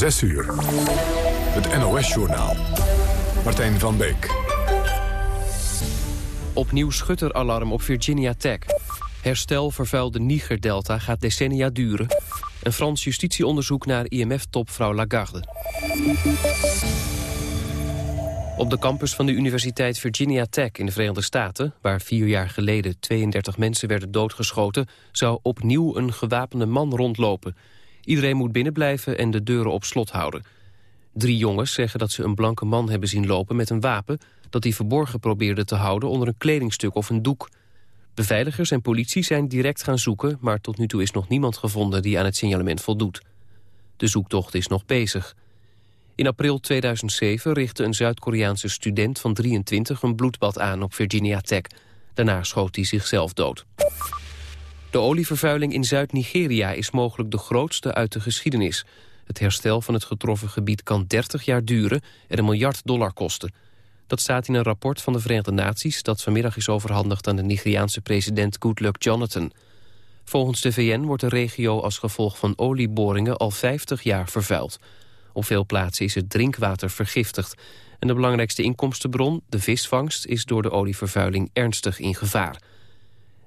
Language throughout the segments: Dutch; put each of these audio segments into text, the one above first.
6 uur. Het NOS-journaal. Martijn van Beek. Opnieuw schutteralarm op Virginia Tech. Herstel vervuilde Niger-delta gaat decennia duren. Een Frans justitieonderzoek naar IMF-topvrouw Lagarde. Op de campus van de Universiteit Virginia Tech in de Verenigde Staten... waar vier jaar geleden 32 mensen werden doodgeschoten... zou opnieuw een gewapende man rondlopen. Iedereen moet binnenblijven en de deuren op slot houden. Drie jongens zeggen dat ze een blanke man hebben zien lopen met een wapen... dat hij verborgen probeerde te houden onder een kledingstuk of een doek. Beveiligers en politie zijn direct gaan zoeken... maar tot nu toe is nog niemand gevonden die aan het signalement voldoet. De zoektocht is nog bezig... In april 2007 richtte een Zuid-Koreaanse student van 23 een bloedbad aan op Virginia Tech. Daarna schoot hij zichzelf dood. De olievervuiling in Zuid-Nigeria is mogelijk de grootste uit de geschiedenis. Het herstel van het getroffen gebied kan 30 jaar duren en een miljard dollar kosten. Dat staat in een rapport van de Verenigde Naties... dat vanmiddag is overhandigd aan de Nigeriaanse president Goodluck Jonathan. Volgens de VN wordt de regio als gevolg van olieboringen al 50 jaar vervuild. Op veel plaatsen is het drinkwater vergiftigd. En de belangrijkste inkomstenbron, de visvangst, is door de olievervuiling ernstig in gevaar.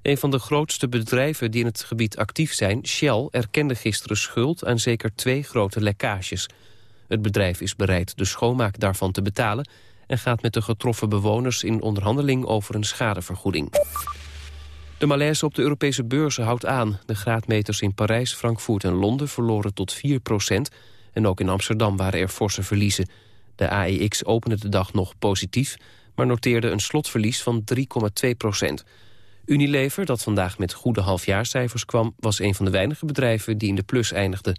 Een van de grootste bedrijven die in het gebied actief zijn, Shell, erkende gisteren schuld aan zeker twee grote lekkages. Het bedrijf is bereid de schoonmaak daarvan te betalen en gaat met de getroffen bewoners in onderhandeling over een schadevergoeding. De malaise op de Europese beurzen houdt aan. De graadmeters in Parijs, Frankfurt en Londen verloren tot 4 procent en ook in Amsterdam waren er forse verliezen. De AEX opende de dag nog positief, maar noteerde een slotverlies van 3,2 procent. Unilever, dat vandaag met goede halfjaarcijfers kwam... was een van de weinige bedrijven die in de plus eindigde.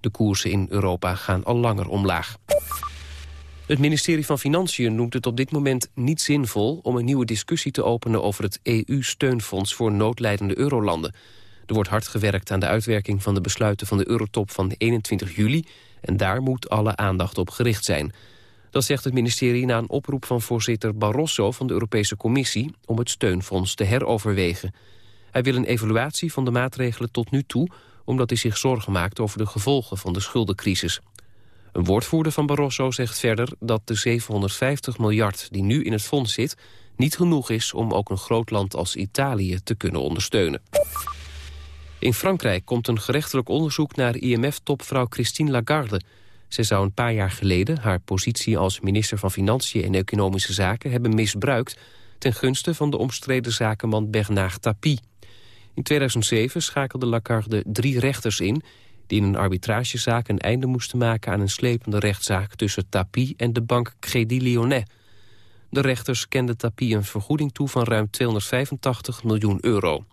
De koersen in Europa gaan al langer omlaag. Het ministerie van Financiën noemt het op dit moment niet zinvol... om een nieuwe discussie te openen over het EU-steunfonds voor noodlijdende eurolanden. Er wordt hard gewerkt aan de uitwerking van de besluiten van de Eurotop van 21 juli... en daar moet alle aandacht op gericht zijn. Dat zegt het ministerie na een oproep van voorzitter Barroso van de Europese Commissie... om het steunfonds te heroverwegen. Hij wil een evaluatie van de maatregelen tot nu toe... omdat hij zich zorgen maakt over de gevolgen van de schuldencrisis. Een woordvoerder van Barroso zegt verder dat de 750 miljard die nu in het fonds zit... niet genoeg is om ook een groot land als Italië te kunnen ondersteunen. In Frankrijk komt een gerechtelijk onderzoek naar IMF-topvrouw Christine Lagarde. Ze zou een paar jaar geleden haar positie als minister van Financiën en Economische Zaken hebben misbruikt ten gunste van de omstreden zakenman Bernard Tapie. In 2007 schakelde Lagarde drie rechters in die in een arbitragezaak een einde moesten maken aan een slepende rechtszaak tussen Tapie en de bank Crédit Lyonnais. De rechters kenden Tapie een vergoeding toe van ruim 285 miljoen euro.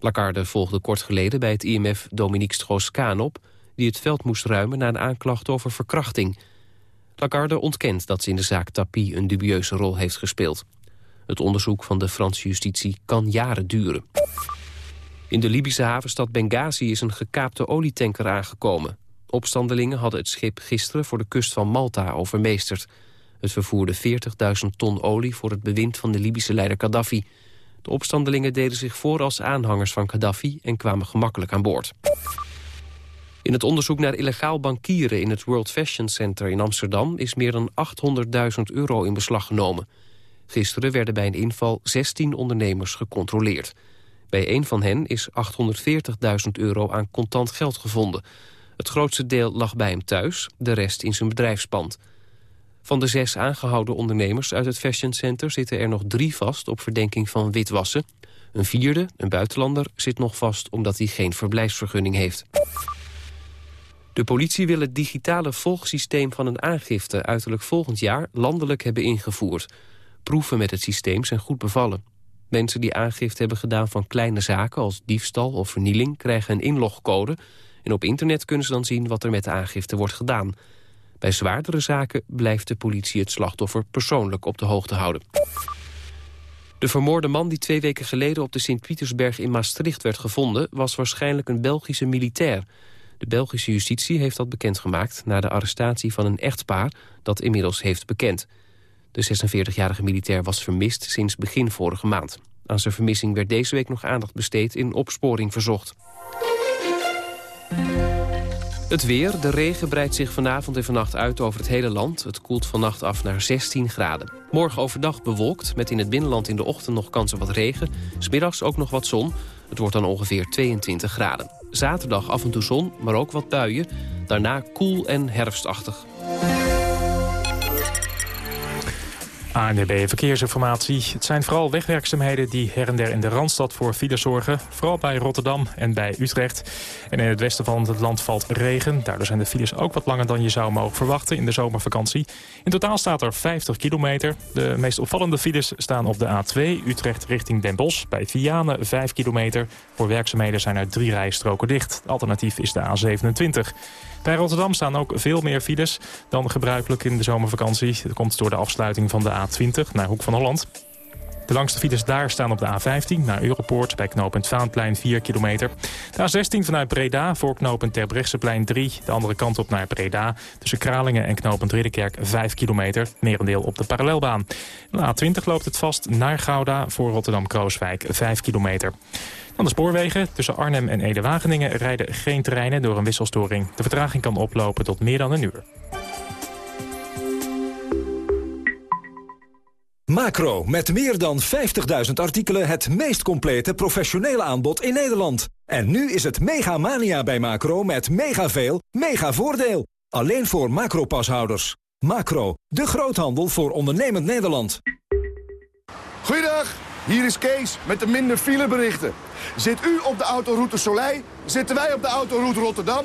Lagarde volgde kort geleden bij het IMF Dominique Strauss-Kaan op... die het veld moest ruimen na een aanklacht over verkrachting. Lagarde ontkent dat ze in de zaak Tapie een dubieuze rol heeft gespeeld. Het onderzoek van de Franse justitie kan jaren duren. In de Libische havenstad Benghazi is een gekaapte olietanker aangekomen. Opstandelingen hadden het schip gisteren voor de kust van Malta overmeesterd. Het vervoerde 40.000 ton olie voor het bewind van de Libische leider Gaddafi... De opstandelingen deden zich voor als aanhangers van Gaddafi en kwamen gemakkelijk aan boord. In het onderzoek naar illegaal bankieren in het World Fashion Center in Amsterdam... is meer dan 800.000 euro in beslag genomen. Gisteren werden bij een inval 16 ondernemers gecontroleerd. Bij een van hen is 840.000 euro aan contant geld gevonden. Het grootste deel lag bij hem thuis, de rest in zijn bedrijfspand. Van de zes aangehouden ondernemers uit het Fashion Center... zitten er nog drie vast op verdenking van witwassen. Een vierde, een buitenlander, zit nog vast omdat hij geen verblijfsvergunning heeft. De politie wil het digitale volgsysteem van een aangifte... uiterlijk volgend jaar landelijk hebben ingevoerd. Proeven met het systeem zijn goed bevallen. Mensen die aangifte hebben gedaan van kleine zaken... als diefstal of vernieling, krijgen een inlogcode... en op internet kunnen ze dan zien wat er met de aangifte wordt gedaan... Bij zwaardere zaken blijft de politie het slachtoffer persoonlijk op de hoogte houden. De vermoorde man die twee weken geleden op de Sint-Pietersberg in Maastricht werd gevonden... was waarschijnlijk een Belgische militair. De Belgische justitie heeft dat bekendgemaakt... na de arrestatie van een echtpaar dat inmiddels heeft bekend. De 46-jarige militair was vermist sinds begin vorige maand. Aan zijn vermissing werd deze week nog aandacht besteed in opsporing verzocht. Het weer. De regen breidt zich vanavond en vannacht uit over het hele land. Het koelt vannacht af naar 16 graden. Morgen overdag bewolkt, met in het binnenland in de ochtend nog kans op wat regen. Smiddags ook nog wat zon. Het wordt dan ongeveer 22 graden. Zaterdag af en toe zon, maar ook wat buien. Daarna koel en herfstachtig. ANDB Verkeersinformatie. Het zijn vooral wegwerkzaamheden die her en der in de Randstad voor files zorgen. Vooral bij Rotterdam en bij Utrecht. En in het westen van het land valt regen. Daardoor zijn de files ook wat langer dan je zou mogen verwachten in de zomervakantie. In totaal staat er 50 kilometer. De meest opvallende files staan op de A2 Utrecht richting Den Bosch. Bij Vianen 5 kilometer. Voor werkzaamheden zijn er drie rijstroken dicht. Alternatief is de A27. Bij Rotterdam staan ook veel meer files dan gebruikelijk in de zomervakantie. Dat komt door de afsluiting van de A20 naar Hoek van Holland. De langste files daar staan op de A15 naar Europoort bij knooppunt Vaanplein 4 kilometer. De A16 vanuit Breda voor knooppunt Terbrechtseplein 3. De andere kant op naar Breda tussen Kralingen en knooppunt Ridderkerk 5 kilometer. Merendeel op de parallelbaan. De A20 loopt het vast naar Gouda voor Rotterdam-Krooswijk 5 kilometer. Aan de spoorwegen tussen Arnhem en Ede-Wageningen rijden geen treinen door een wisselstoring. De vertraging kan oplopen tot meer dan een uur. Macro, met meer dan 50.000 artikelen het meest complete professionele aanbod in Nederland. En nu is het mega mania bij Macro met mega veel, mega voordeel. Alleen voor Macro-pashouders. Macro, de groothandel voor ondernemend Nederland. Goeiedag, hier is Kees met de minder fileberichten. Zit u op de autoroute Soleil, zitten wij op de autoroute Rotterdam.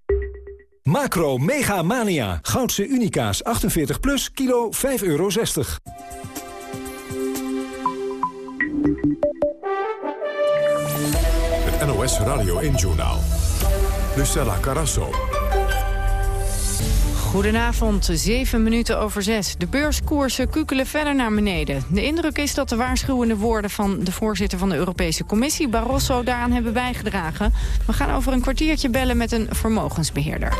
Macro Mega Mania. Goudse Unica's 48 plus, kilo 5,60 euro. Het NOS Radio 1 Journaal. Lucella Carasso. Goedenavond, 7 minuten over 6. De beurskoersen kukelen verder naar beneden. De indruk is dat de waarschuwende woorden van de voorzitter van de Europese Commissie, Barroso, daaraan hebben bijgedragen. We gaan over een kwartiertje bellen met een vermogensbeheerder.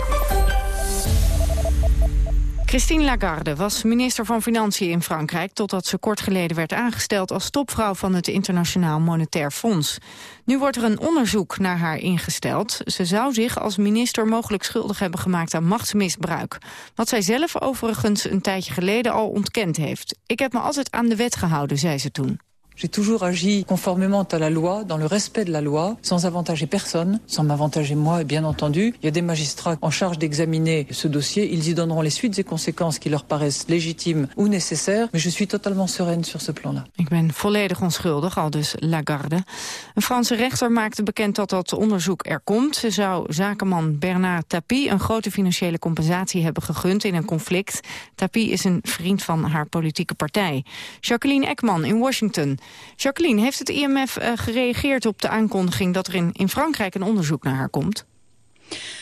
Christine Lagarde was minister van Financiën in Frankrijk... totdat ze kort geleden werd aangesteld als topvrouw van het Internationaal Monetair Fonds. Nu wordt er een onderzoek naar haar ingesteld. Ze zou zich als minister mogelijk schuldig hebben gemaakt aan machtsmisbruik. Wat zij zelf overigens een tijdje geleden al ontkend heeft. Ik heb me altijd aan de wet gehouden, zei ze toen. J'ai toujours agi conformément à la loi, dans le respect de la loi, sans avantager personne, sans m'avantager moi, bien entendu. Il y a des magistrats en charge d'examiner ce dossier. Ils y donneront les suites et conséquences qui leur paraissent légitimes ou nécessaires. Mais je suis totalement sereine sur ce plan-là. Ik ben volledig onschuldig, al dus Lagarde. Een Franse rechter maakte bekend dat dat onderzoek er komt. Ze zou zakenman Bernard Tapie een grote financiële compensatie hebben gegund in een conflict? Tapie is een vriend van haar politieke partij. Jacqueline Ekman in Washington. Jacqueline, heeft het IMF uh, gereageerd op de aankondiging... dat er in, in Frankrijk een onderzoek naar haar komt?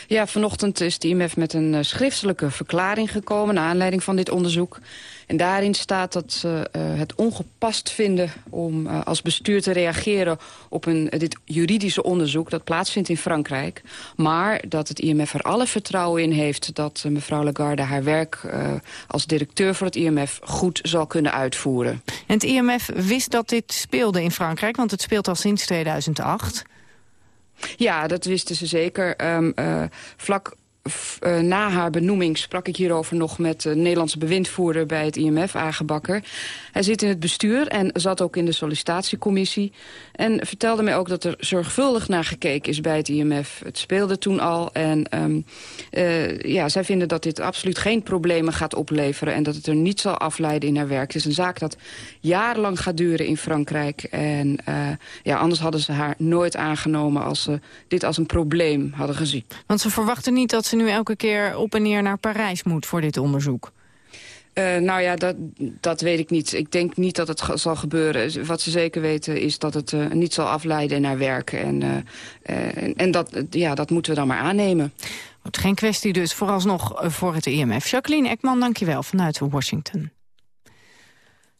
Ja, vanochtend is het IMF met een uh, schriftelijke verklaring gekomen... naar aanleiding van dit onderzoek. En daarin staat dat ze uh, het ongepast vinden om uh, als bestuur te reageren... op een, dit juridische onderzoek dat plaatsvindt in Frankrijk. Maar dat het IMF er alle vertrouwen in heeft... dat mevrouw Lagarde haar werk als directeur voor het IMF goed zal kunnen uitvoeren. En het IMF wist dat dit speelde in Frankrijk, want het speelt al sinds 2008... Ja, dat wisten ze zeker. Um, uh, vlak uh, na haar benoeming sprak ik hierover nog met de Nederlandse bewindvoerder bij het IMF, Agebakker. Hij zit in het bestuur en zat ook in de sollicitatiecommissie. En vertelde mij ook dat er zorgvuldig naar gekeken is bij het IMF. Het speelde toen al en um, uh, ja, zij vinden dat dit absoluut geen problemen gaat opleveren... en dat het er niet zal afleiden in haar werk. Het is een zaak dat jarenlang gaat duren in Frankrijk. En ja, anders hadden ze haar nooit aangenomen als ze dit als een probleem hadden gezien. Want ze verwachten niet dat ze nu elke keer op en neer naar Parijs moet voor dit onderzoek? Uh, nou ja, dat, dat weet ik niet. Ik denk niet dat het zal gebeuren. Wat ze zeker weten is dat het uh, niet zal afleiden naar werk. En, uh, en, en dat, ja, dat moeten we dan maar aannemen. Geen kwestie dus vooralsnog voor het IMF. Jacqueline Ekman, dankjewel vanuit Washington.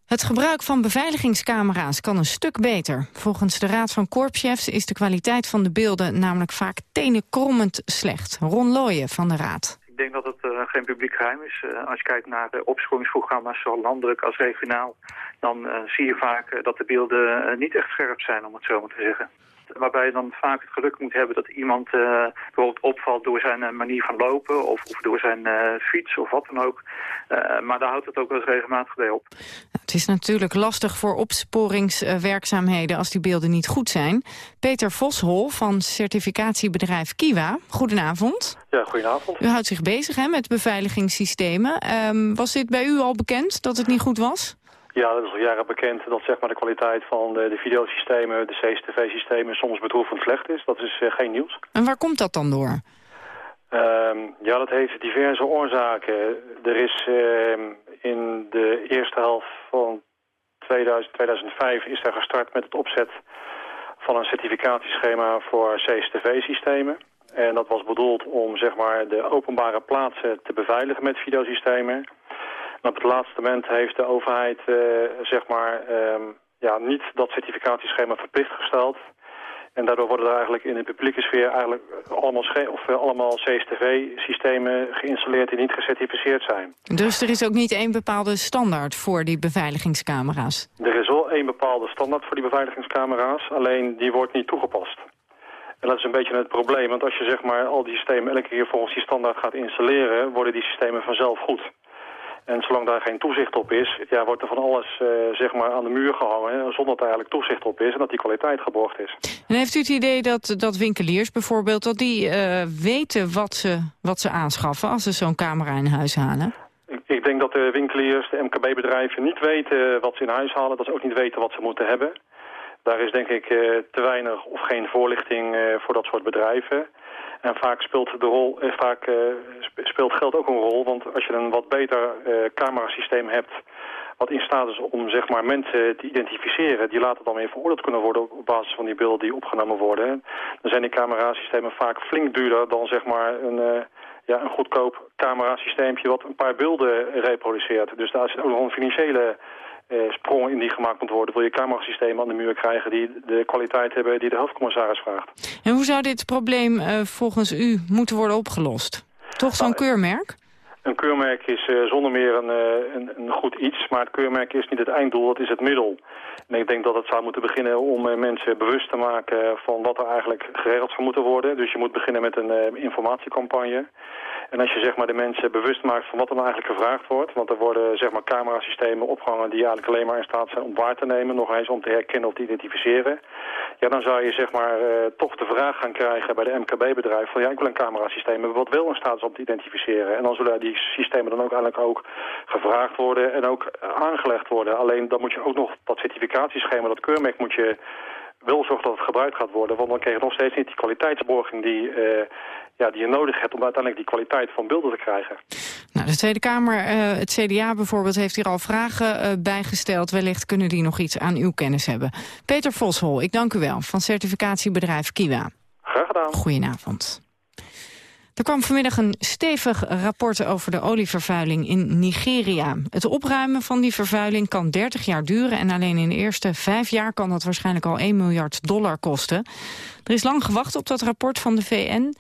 Het gebruik van beveiligingscamera's kan een stuk beter. Volgens de Raad van Korpschefs is de kwaliteit van de beelden namelijk vaak tenenkrommend slecht. Ron Looyen van de Raad. Ik denk dat het uh, geen publiek geheim is. Uh, als je kijkt naar de opsporingsprogramma's, zowel landelijk als regionaal... dan uh, zie je vaak dat de beelden niet echt scherp zijn, om het zo maar te zeggen waarbij je dan vaak het geluk moet hebben dat iemand uh, bijvoorbeeld opvalt door zijn uh, manier van lopen of, of door zijn uh, fiets of wat dan ook. maar daar houdt het ook wel eens regelmatig bij op. Het is natuurlijk lastig voor opsporingswerkzaamheden als die beelden niet goed zijn. Peter Voshol van certificatiebedrijf Kiwa, goedenavond. Ja, goedenavond. U houdt zich bezig hè, met beveiligingssystemen. Um, was dit bij u al bekend dat het niet goed was? Ja, dat is al jaren bekend dat zeg maar, de kwaliteit van de, de videosystemen, de CCTV-systemen soms bedroevend slecht is. Dat is uh, geen nieuws. En waar komt dat dan door? Um, ja, dat heeft diverse oorzaken. Er is uh, in de eerste helft van 2000, 2005 is er gestart met het opzet van een certificatieschema voor CCTV-systemen. En dat was bedoeld om zeg maar, de openbare plaatsen te beveiligen met videosystemen op het laatste moment heeft de overheid uh, zeg maar, um, ja, niet dat certificatieschema verplicht gesteld. En daardoor worden er eigenlijk in de publieke sfeer eigenlijk allemaal, of, uh, allemaal CSTV-systemen geïnstalleerd die niet gecertificeerd zijn. Dus er is ook niet één bepaalde standaard voor die beveiligingscamera's? Er is wel één bepaalde standaard voor die beveiligingscamera's, alleen die wordt niet toegepast. En dat is een beetje het probleem, want als je zeg maar, al die systemen elke keer volgens die standaard gaat installeren, worden die systemen vanzelf goed. En zolang daar geen toezicht op is, ja, wordt er van alles uh, zeg maar aan de muur gehangen... zonder dat er eigenlijk toezicht op is en dat die kwaliteit geborgd is. En heeft u het idee dat, dat winkeliers bijvoorbeeld... dat die uh, weten wat ze, wat ze aanschaffen als ze zo'n camera in huis halen? Ik, ik denk dat de winkeliers, de MKB-bedrijven niet weten wat ze in huis halen. Dat ze ook niet weten wat ze moeten hebben. Daar is denk ik uh, te weinig of geen voorlichting voor dat soort bedrijven. En vaak speelt, de rol, eh, vaak, uh, speelt geld ook een rol. Want als je een wat beter uh, camerasysteem hebt wat in staat is om zeg maar, mensen te identificeren... die later dan weer veroordeeld kunnen worden op basis van die beelden die opgenomen worden. Dan zijn die camerasystemen vaak flink duurder dan zeg maar, een, uh, ja, een goedkoop camerasysteempje... wat een paar beelden reproduceert. Dus daar zit ook nog een financiële uh, sprong in die gemaakt moet worden... wil je camerasystemen aan de muur krijgen die de kwaliteit hebben die de hoofdcommissaris vraagt. En hoe zou dit probleem uh, volgens u moeten worden opgelost? Toch zo'n nou, keurmerk? Een keurmerk is uh, zonder meer een, een, een, goed iets, maar het keurmerk is niet het einddoel, het is het middel. En ik denk dat het zou moeten beginnen om mensen bewust te maken van wat er eigenlijk geregeld zou moeten worden. Dus je moet beginnen met een informatiecampagne. En als je zeg maar, de mensen bewust maakt van wat er nou eigenlijk gevraagd wordt... want er worden zeg maar, camerasystemen opgehangen die eigenlijk alleen maar in staat zijn om waar te nemen... nog eens om te herkennen of te identificeren... ja, dan zou je zeg maar, uh, toch de vraag gaan krijgen bij de MKB-bedrijf... van ja, ik wil een camerasysteem wat wel in staat om te identificeren. En dan zullen die systemen dan ook eigenlijk ook gevraagd worden en ook aangelegd worden. Alleen dan moet je ook nog dat certificatieschema, dat keurmerk moet je wel zorgen dat het gebruikt gaat worden. Want dan krijg je nog steeds niet die kwaliteitsborging die, uh, ja, die je nodig hebt... om uiteindelijk die kwaliteit van beelden te krijgen. Nou, de Tweede Kamer, uh, het CDA bijvoorbeeld, heeft hier al vragen uh, bijgesteld. Wellicht kunnen die nog iets aan uw kennis hebben. Peter Voshol, ik dank u wel, van certificatiebedrijf Kiwa. Graag gedaan. Goedenavond. Er kwam vanmiddag een stevig rapport over de olievervuiling in Nigeria. Het opruimen van die vervuiling kan 30 jaar duren... en alleen in de eerste vijf jaar kan dat waarschijnlijk al 1 miljard dollar kosten. Er is lang gewacht op dat rapport van de VN.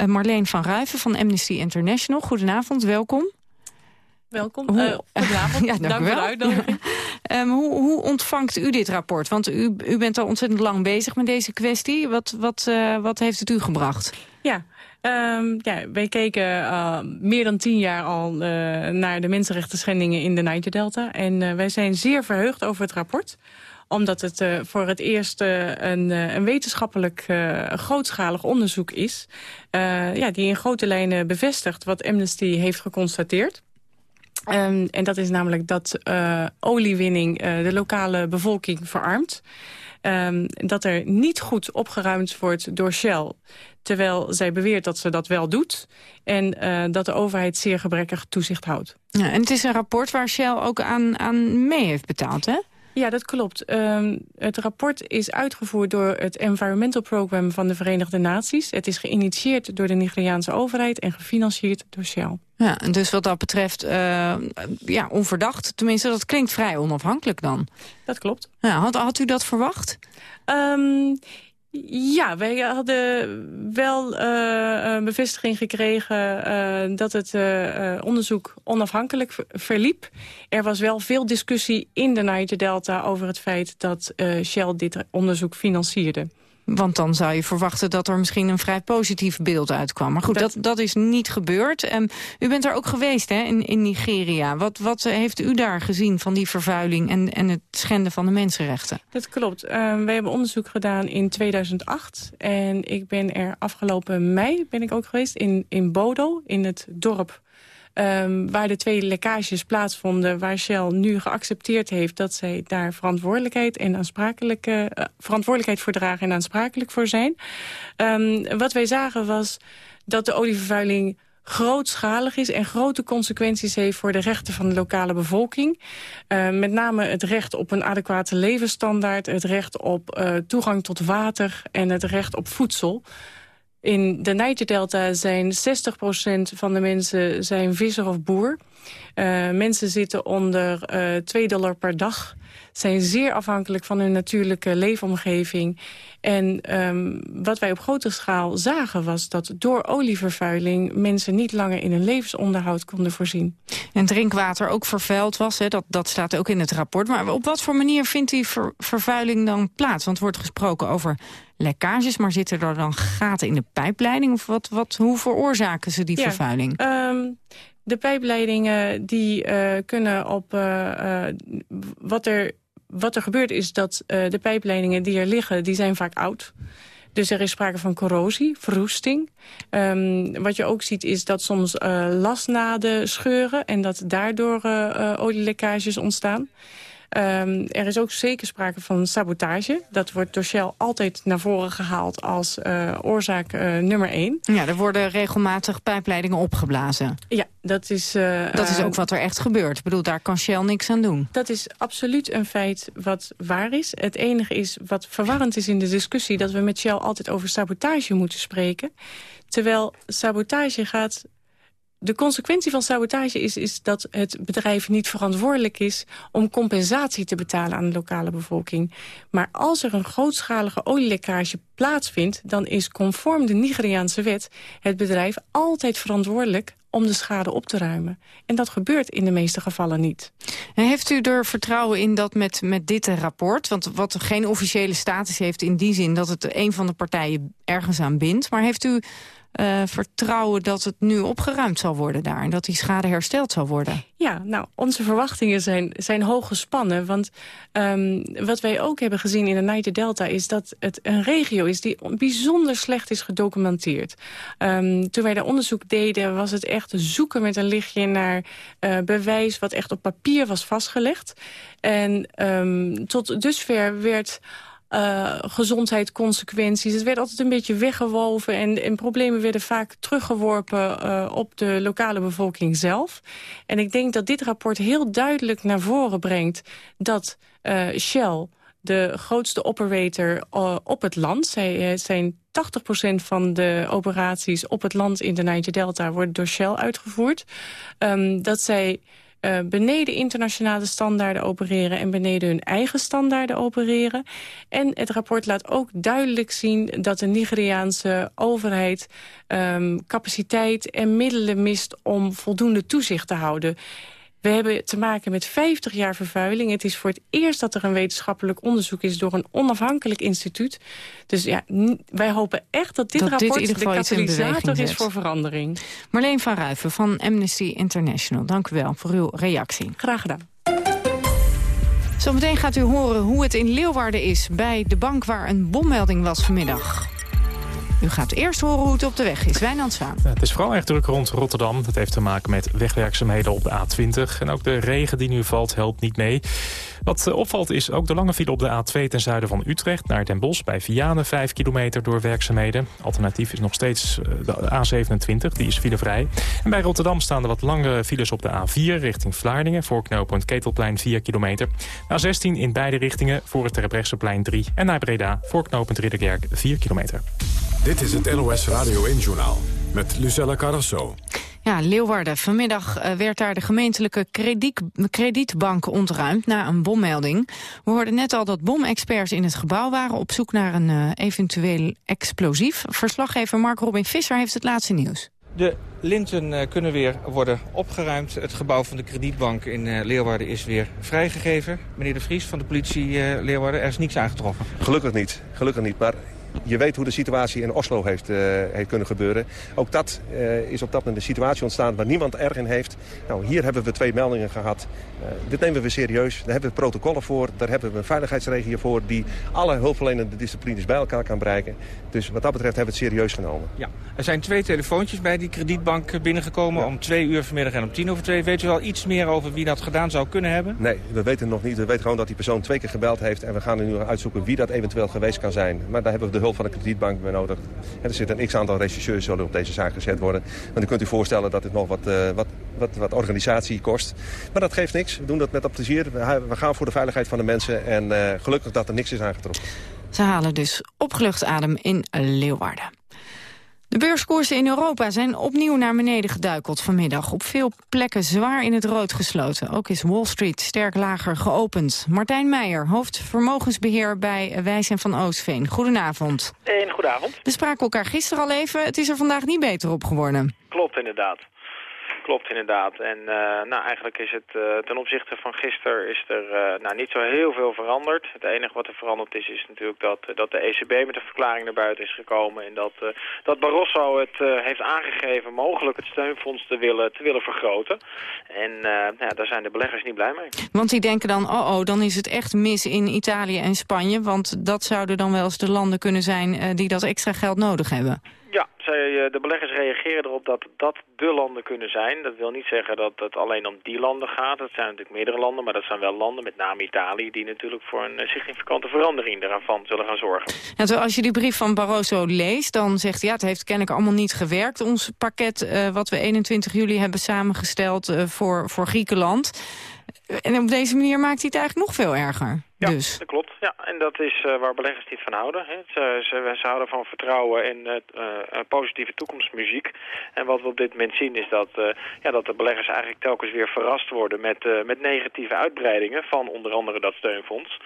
Uh, Marleen van Ruiven van Amnesty International, goedenavond, welkom. Welkom. Hoe, uh, goedenavond. ja, dank, dank voor de uitnodiging. um, hoe, hoe, ontvangt u dit rapport? Want u, u bent al ontzettend lang bezig met deze kwestie. Wat, wat, uh, wat heeft het u gebracht? Ja, Um, ja, wij keken uh, meer dan tien jaar al uh, naar de mensenrechten schendingen in de Niger Delta. En uh, wij zijn zeer verheugd over het rapport omdat het uh, voor het eerst een, een wetenschappelijk grootschalig onderzoek is... ja, die in grote lijnen bevestigt wat Amnesty heeft geconstateerd. Um, en dat is namelijk dat oliewinning de lokale bevolking verarmt. Dat er niet goed opgeruimd wordt door Shell. Terwijl zij beweert dat ze dat wel doet. En uh, dat de overheid zeer gebrekkig toezicht houdt. Ja, en het is een rapport waar Shell ook aan, aan mee heeft betaald, hè? Ja, dat klopt. Ehm, het rapport is uitgevoerd door het Environmental Program van de Verenigde Naties. Het is geïnitieerd door de Nigeriaanse overheid en gefinancierd door Shell. Ja, dus wat dat betreft, uh, ja, onverdacht. Tenminste, dat klinkt vrij onafhankelijk dan. Dat klopt. Ja, had, had u dat verwacht? Um, ja, wij hadden wel uh, een bevestiging gekregen uh, dat het uh, onderzoek onafhankelijk verliep. Er was wel veel discussie in de Niger Delta over het feit dat Shell dit onderzoek financierde. Want dan zou je verwachten dat er misschien een vrij positief beeld uitkwam. Maar goed, dat, dat, is niet gebeurd. U bent er ook geweest hè, in, in Nigeria. Wat, wat heeft u daar gezien van die vervuiling en, en het schenden van de mensenrechten? Dat klopt. Uh, wij hebben onderzoek gedaan in 2008. En ik ben er afgelopen mei ben ik ook geweest in, in Bodo, in het dorp Um, waar de twee lekkages plaatsvonden... waar Shell nu geaccepteerd heeft dat zij daar verantwoordelijkheid, en aansprakelijke, uh, verantwoordelijkheid voor dragen en aansprakelijk voor zijn. Um, wat wij zagen was dat de olievervuiling grootschalig is en grote consequenties heeft voor de rechten van de lokale bevolking. Uh, met name het recht op een adequate levensstandaard, het recht op uh, toegang tot water en het recht op voedsel. In de Niger-delta zijn 60% van de mensen zijn visser of boer. Uh, mensen zitten onder uh, 2 dollar per dag. Zijn zeer afhankelijk van hun natuurlijke leefomgeving. En um, wat wij op grote schaal zagen was dat door olievervuiling... mensen niet langer in hun levensonderhoud konden voorzien. En drinkwater ook vervuild was, hè? Dat, dat staat ook in het rapport. Maar op wat voor manier vindt die ver, vervuiling dan plaats? Want er wordt gesproken over lekkages, maar zitten er dan gaten in de pijpleiding? Of wat, wat, hoe veroorzaken ze die ja, vervuiling? Um, de pijpleidingen die uh, kunnen op uh, uh, wat er wat er gebeurt is dat de pijpleidingen die er liggen, die zijn vaak oud. Dus er is sprake van corrosie, verroesting. Um, wat je ook ziet is dat soms uh, lasnaden scheuren... en dat daardoor uh, olielekkages ontstaan. Um, er is ook zeker sprake van sabotage. Dat wordt door Shell altijd naar voren gehaald als uh, oorzaak uh, nummer één. Ja, er worden regelmatig pijpleidingen opgeblazen. Ja, dat is... Uh, dat is ook wat er echt gebeurt. Ik bedoel, daar kan Shell niks aan doen. Dat is absoluut een feit wat waar is. Het enige is wat verwarrend is in de discussie... dat we met Shell altijd over sabotage moeten spreken. Terwijl sabotage gaat de consequentie van sabotage is, is dat het bedrijf niet verantwoordelijk is... om compensatie te betalen aan de lokale bevolking. Maar als er een grootschalige olielekkage plaatsvindt... dan is conform de Nigeriaanse wet het bedrijf altijd verantwoordelijk om de schade op te ruimen. En dat gebeurt in de meeste gevallen niet. En heeft u er vertrouwen in dat met, met dit rapport... want wat geen officiële status heeft in die zin... dat het een van de partijen ergens aan bindt... maar heeft u uh, vertrouwen dat het nu opgeruimd zal worden daar... en dat die schade hersteld zal worden? Ja, nou, onze verwachtingen zijn, zijn hoog gespannen. Want um, wat wij ook hebben gezien in de Niger Delta... is dat het een regio is die bijzonder slecht is gedocumenteerd. Um, toen wij daar onderzoek deden, was het echt zoeken met een lichtje... naar uh, bewijs wat echt op papier was vastgelegd. En um, tot dusver werd uh, gezondheidsconsequenties. Het werd altijd een beetje weggewoven en, en problemen werden vaak teruggeworpen uh, op de lokale bevolking zelf. En ik denk dat dit rapport heel duidelijk naar voren brengt dat uh, Shell de grootste operator op het land. Zij zijn 80% van de operaties op het land in de Niger Delta worden door Shell uitgevoerd. Um, dat zij uh, beneden internationale standaarden opereren... en beneden hun eigen standaarden opereren. En het rapport laat ook duidelijk zien dat de Nigeriaanse overheid... Um, capaciteit en middelen mist om voldoende toezicht te houden. We hebben te maken met 50 jaar vervuiling. Het is voor het eerst dat er een wetenschappelijk onderzoek is... door een onafhankelijk instituut. Dus ja, wij hopen echt dat dit rapport dit de katalysator is voor verandering. Marleen van Ruiven van Amnesty International. Dank u wel voor uw reactie. Graag gedaan. Zometeen gaat u horen hoe het in Leeuwarden is... bij de bank waar een bommelding was vanmiddag. U gaat eerst horen hoe het op de weg is. Wijnand Zwaan. Ja, het is vooral erg druk rond Rotterdam. Dat heeft te maken met wegwerkzaamheden op de A20. En ook de regen die nu valt helpt niet mee. Wat eh, opvalt is ook de lange file op de A2 ten zuiden van Utrecht... naar Den Bosch bij Vianen, 5 kilometer door werkzaamheden. Alternatief is nog steeds eh, de A27, die is filevrij. En bij Rotterdam staan er wat lange files op de A4 richting Vlaardingen... voor knooppunt Ketelplein 4 kilometer. A16 in beide richtingen voor het Terbrechtseplein 3. En naar Breda voor knooppunt Ridderkerk 4 kilometer. Dit is het NOS Radio 1-journaal met Lucella Carrasso. Ja, Leeuwarden. Vanmiddag eh, werd daar de gemeentelijke krediet, kredietbank ontruimd na een bommelding. We hoorden net al dat bomexperts in het gebouw waren op zoek naar een uh, eventueel explosief. Verslaggever Mark Robin Visser heeft het laatste nieuws. De linten uh, kunnen weer worden opgeruimd. Het gebouw van de kredietbank in Leeuwarden is weer vrijgegeven. Meneer de Vries van de politie Leeuwarden, er is niets aangetroffen. Gelukkig niet, gelukkig niet. Maar je weet hoe de situatie in Oslo heeft, uh, heeft kunnen gebeuren. Ook dat uh, is op dat moment een situatie ontstaan waar niemand erg in heeft. Nou, hier hebben we twee meldingen gehad. Uh, dit nemen we serieus. Daar hebben we protocollen voor. Daar hebben we een veiligheidsregio voor die alle hulpverlenende disciplines bij elkaar kan bereiken. Dus wat dat betreft hebben we het serieus genomen. Ja. Er zijn twee telefoontjes bij die kredietbank binnengekomen ja. om twee uur vanmiddag en om tien over twee. Weet u wel iets meer over wie dat gedaan zou kunnen hebben? Nee, we weten nog niet. We weten gewoon dat die persoon twee keer gebeld heeft en we gaan er nu uitzoeken wie dat eventueel geweest kan zijn. Maar daar hebben we de hulp van de kredietbank bij nodig. Er zitten een x-aantal rechercheurs zullen op deze zaak gezet worden. Want u kunt u voorstellen dat het nog wat, uh, wat, wat, wat organisatie kost. Maar dat geeft niks. We doen dat met op plezier. We, gaan voor de veiligheid van de mensen. En uh, gelukkig dat er niks is aangetroffen. Ze halen dus opgelucht adem in Leeuwarden. De beurskoersen in Europa zijn opnieuw naar beneden geduikeld vanmiddag. Op veel plekken zwaar in het rood gesloten. Ook is Wall Street sterk lager geopend. Martijn Meijer, hoofd vermogensbeheer bij Wijs en van Oostveen. Goedenavond. Een goedenavond. We spraken elkaar gisteren al even. Het is er vandaag niet beter op geworden. Klopt inderdaad klopt inderdaad. En uh, nou, eigenlijk is het uh, ten opzichte van gisteren is er uh, nou, niet zo heel veel veranderd. Het enige wat er veranderd is, is natuurlijk dat, dat de ECB met een verklaring naar buiten is gekomen. En dat, dat Barroso het heeft aangegeven mogelijk het steunfonds te willen, te willen vergroten. En nou, daar zijn de beleggers niet blij mee. Want die denken dan, oh oh, dan is het echt mis in Italië en Spanje. Want dat zouden dan wel eens de landen kunnen zijn die dat extra geld nodig hebben. Zij, de beleggers reageren erop dat dat de landen kunnen zijn. Dat wil niet zeggen dat het alleen om die landen gaat. Dat zijn natuurlijk meerdere landen, maar dat zijn wel landen, met name Italië... die natuurlijk voor een significante verandering daarvan zullen gaan zorgen. Ja, als je die brief van Barroso leest, dan zegt hij... ja, het heeft kennelijk allemaal niet gewerkt, ons pakket... Uh, wat we 21 juli hebben samengesteld voor, voor Griekenland. En op deze manier maakt hij het eigenlijk nog veel erger. Ja, dus. dat klopt. Ja, en dat is uh, waar beleggers niet van houden. Hè. Ze, ze, ze, houden van vertrouwen in uh, uh, positieve toekomstmuziek. En wat we op dit moment zien is dat, ja, dat de beleggers eigenlijk telkens weer verrast worden met, met negatieve uitbreidingen van onder andere dat steunfonds.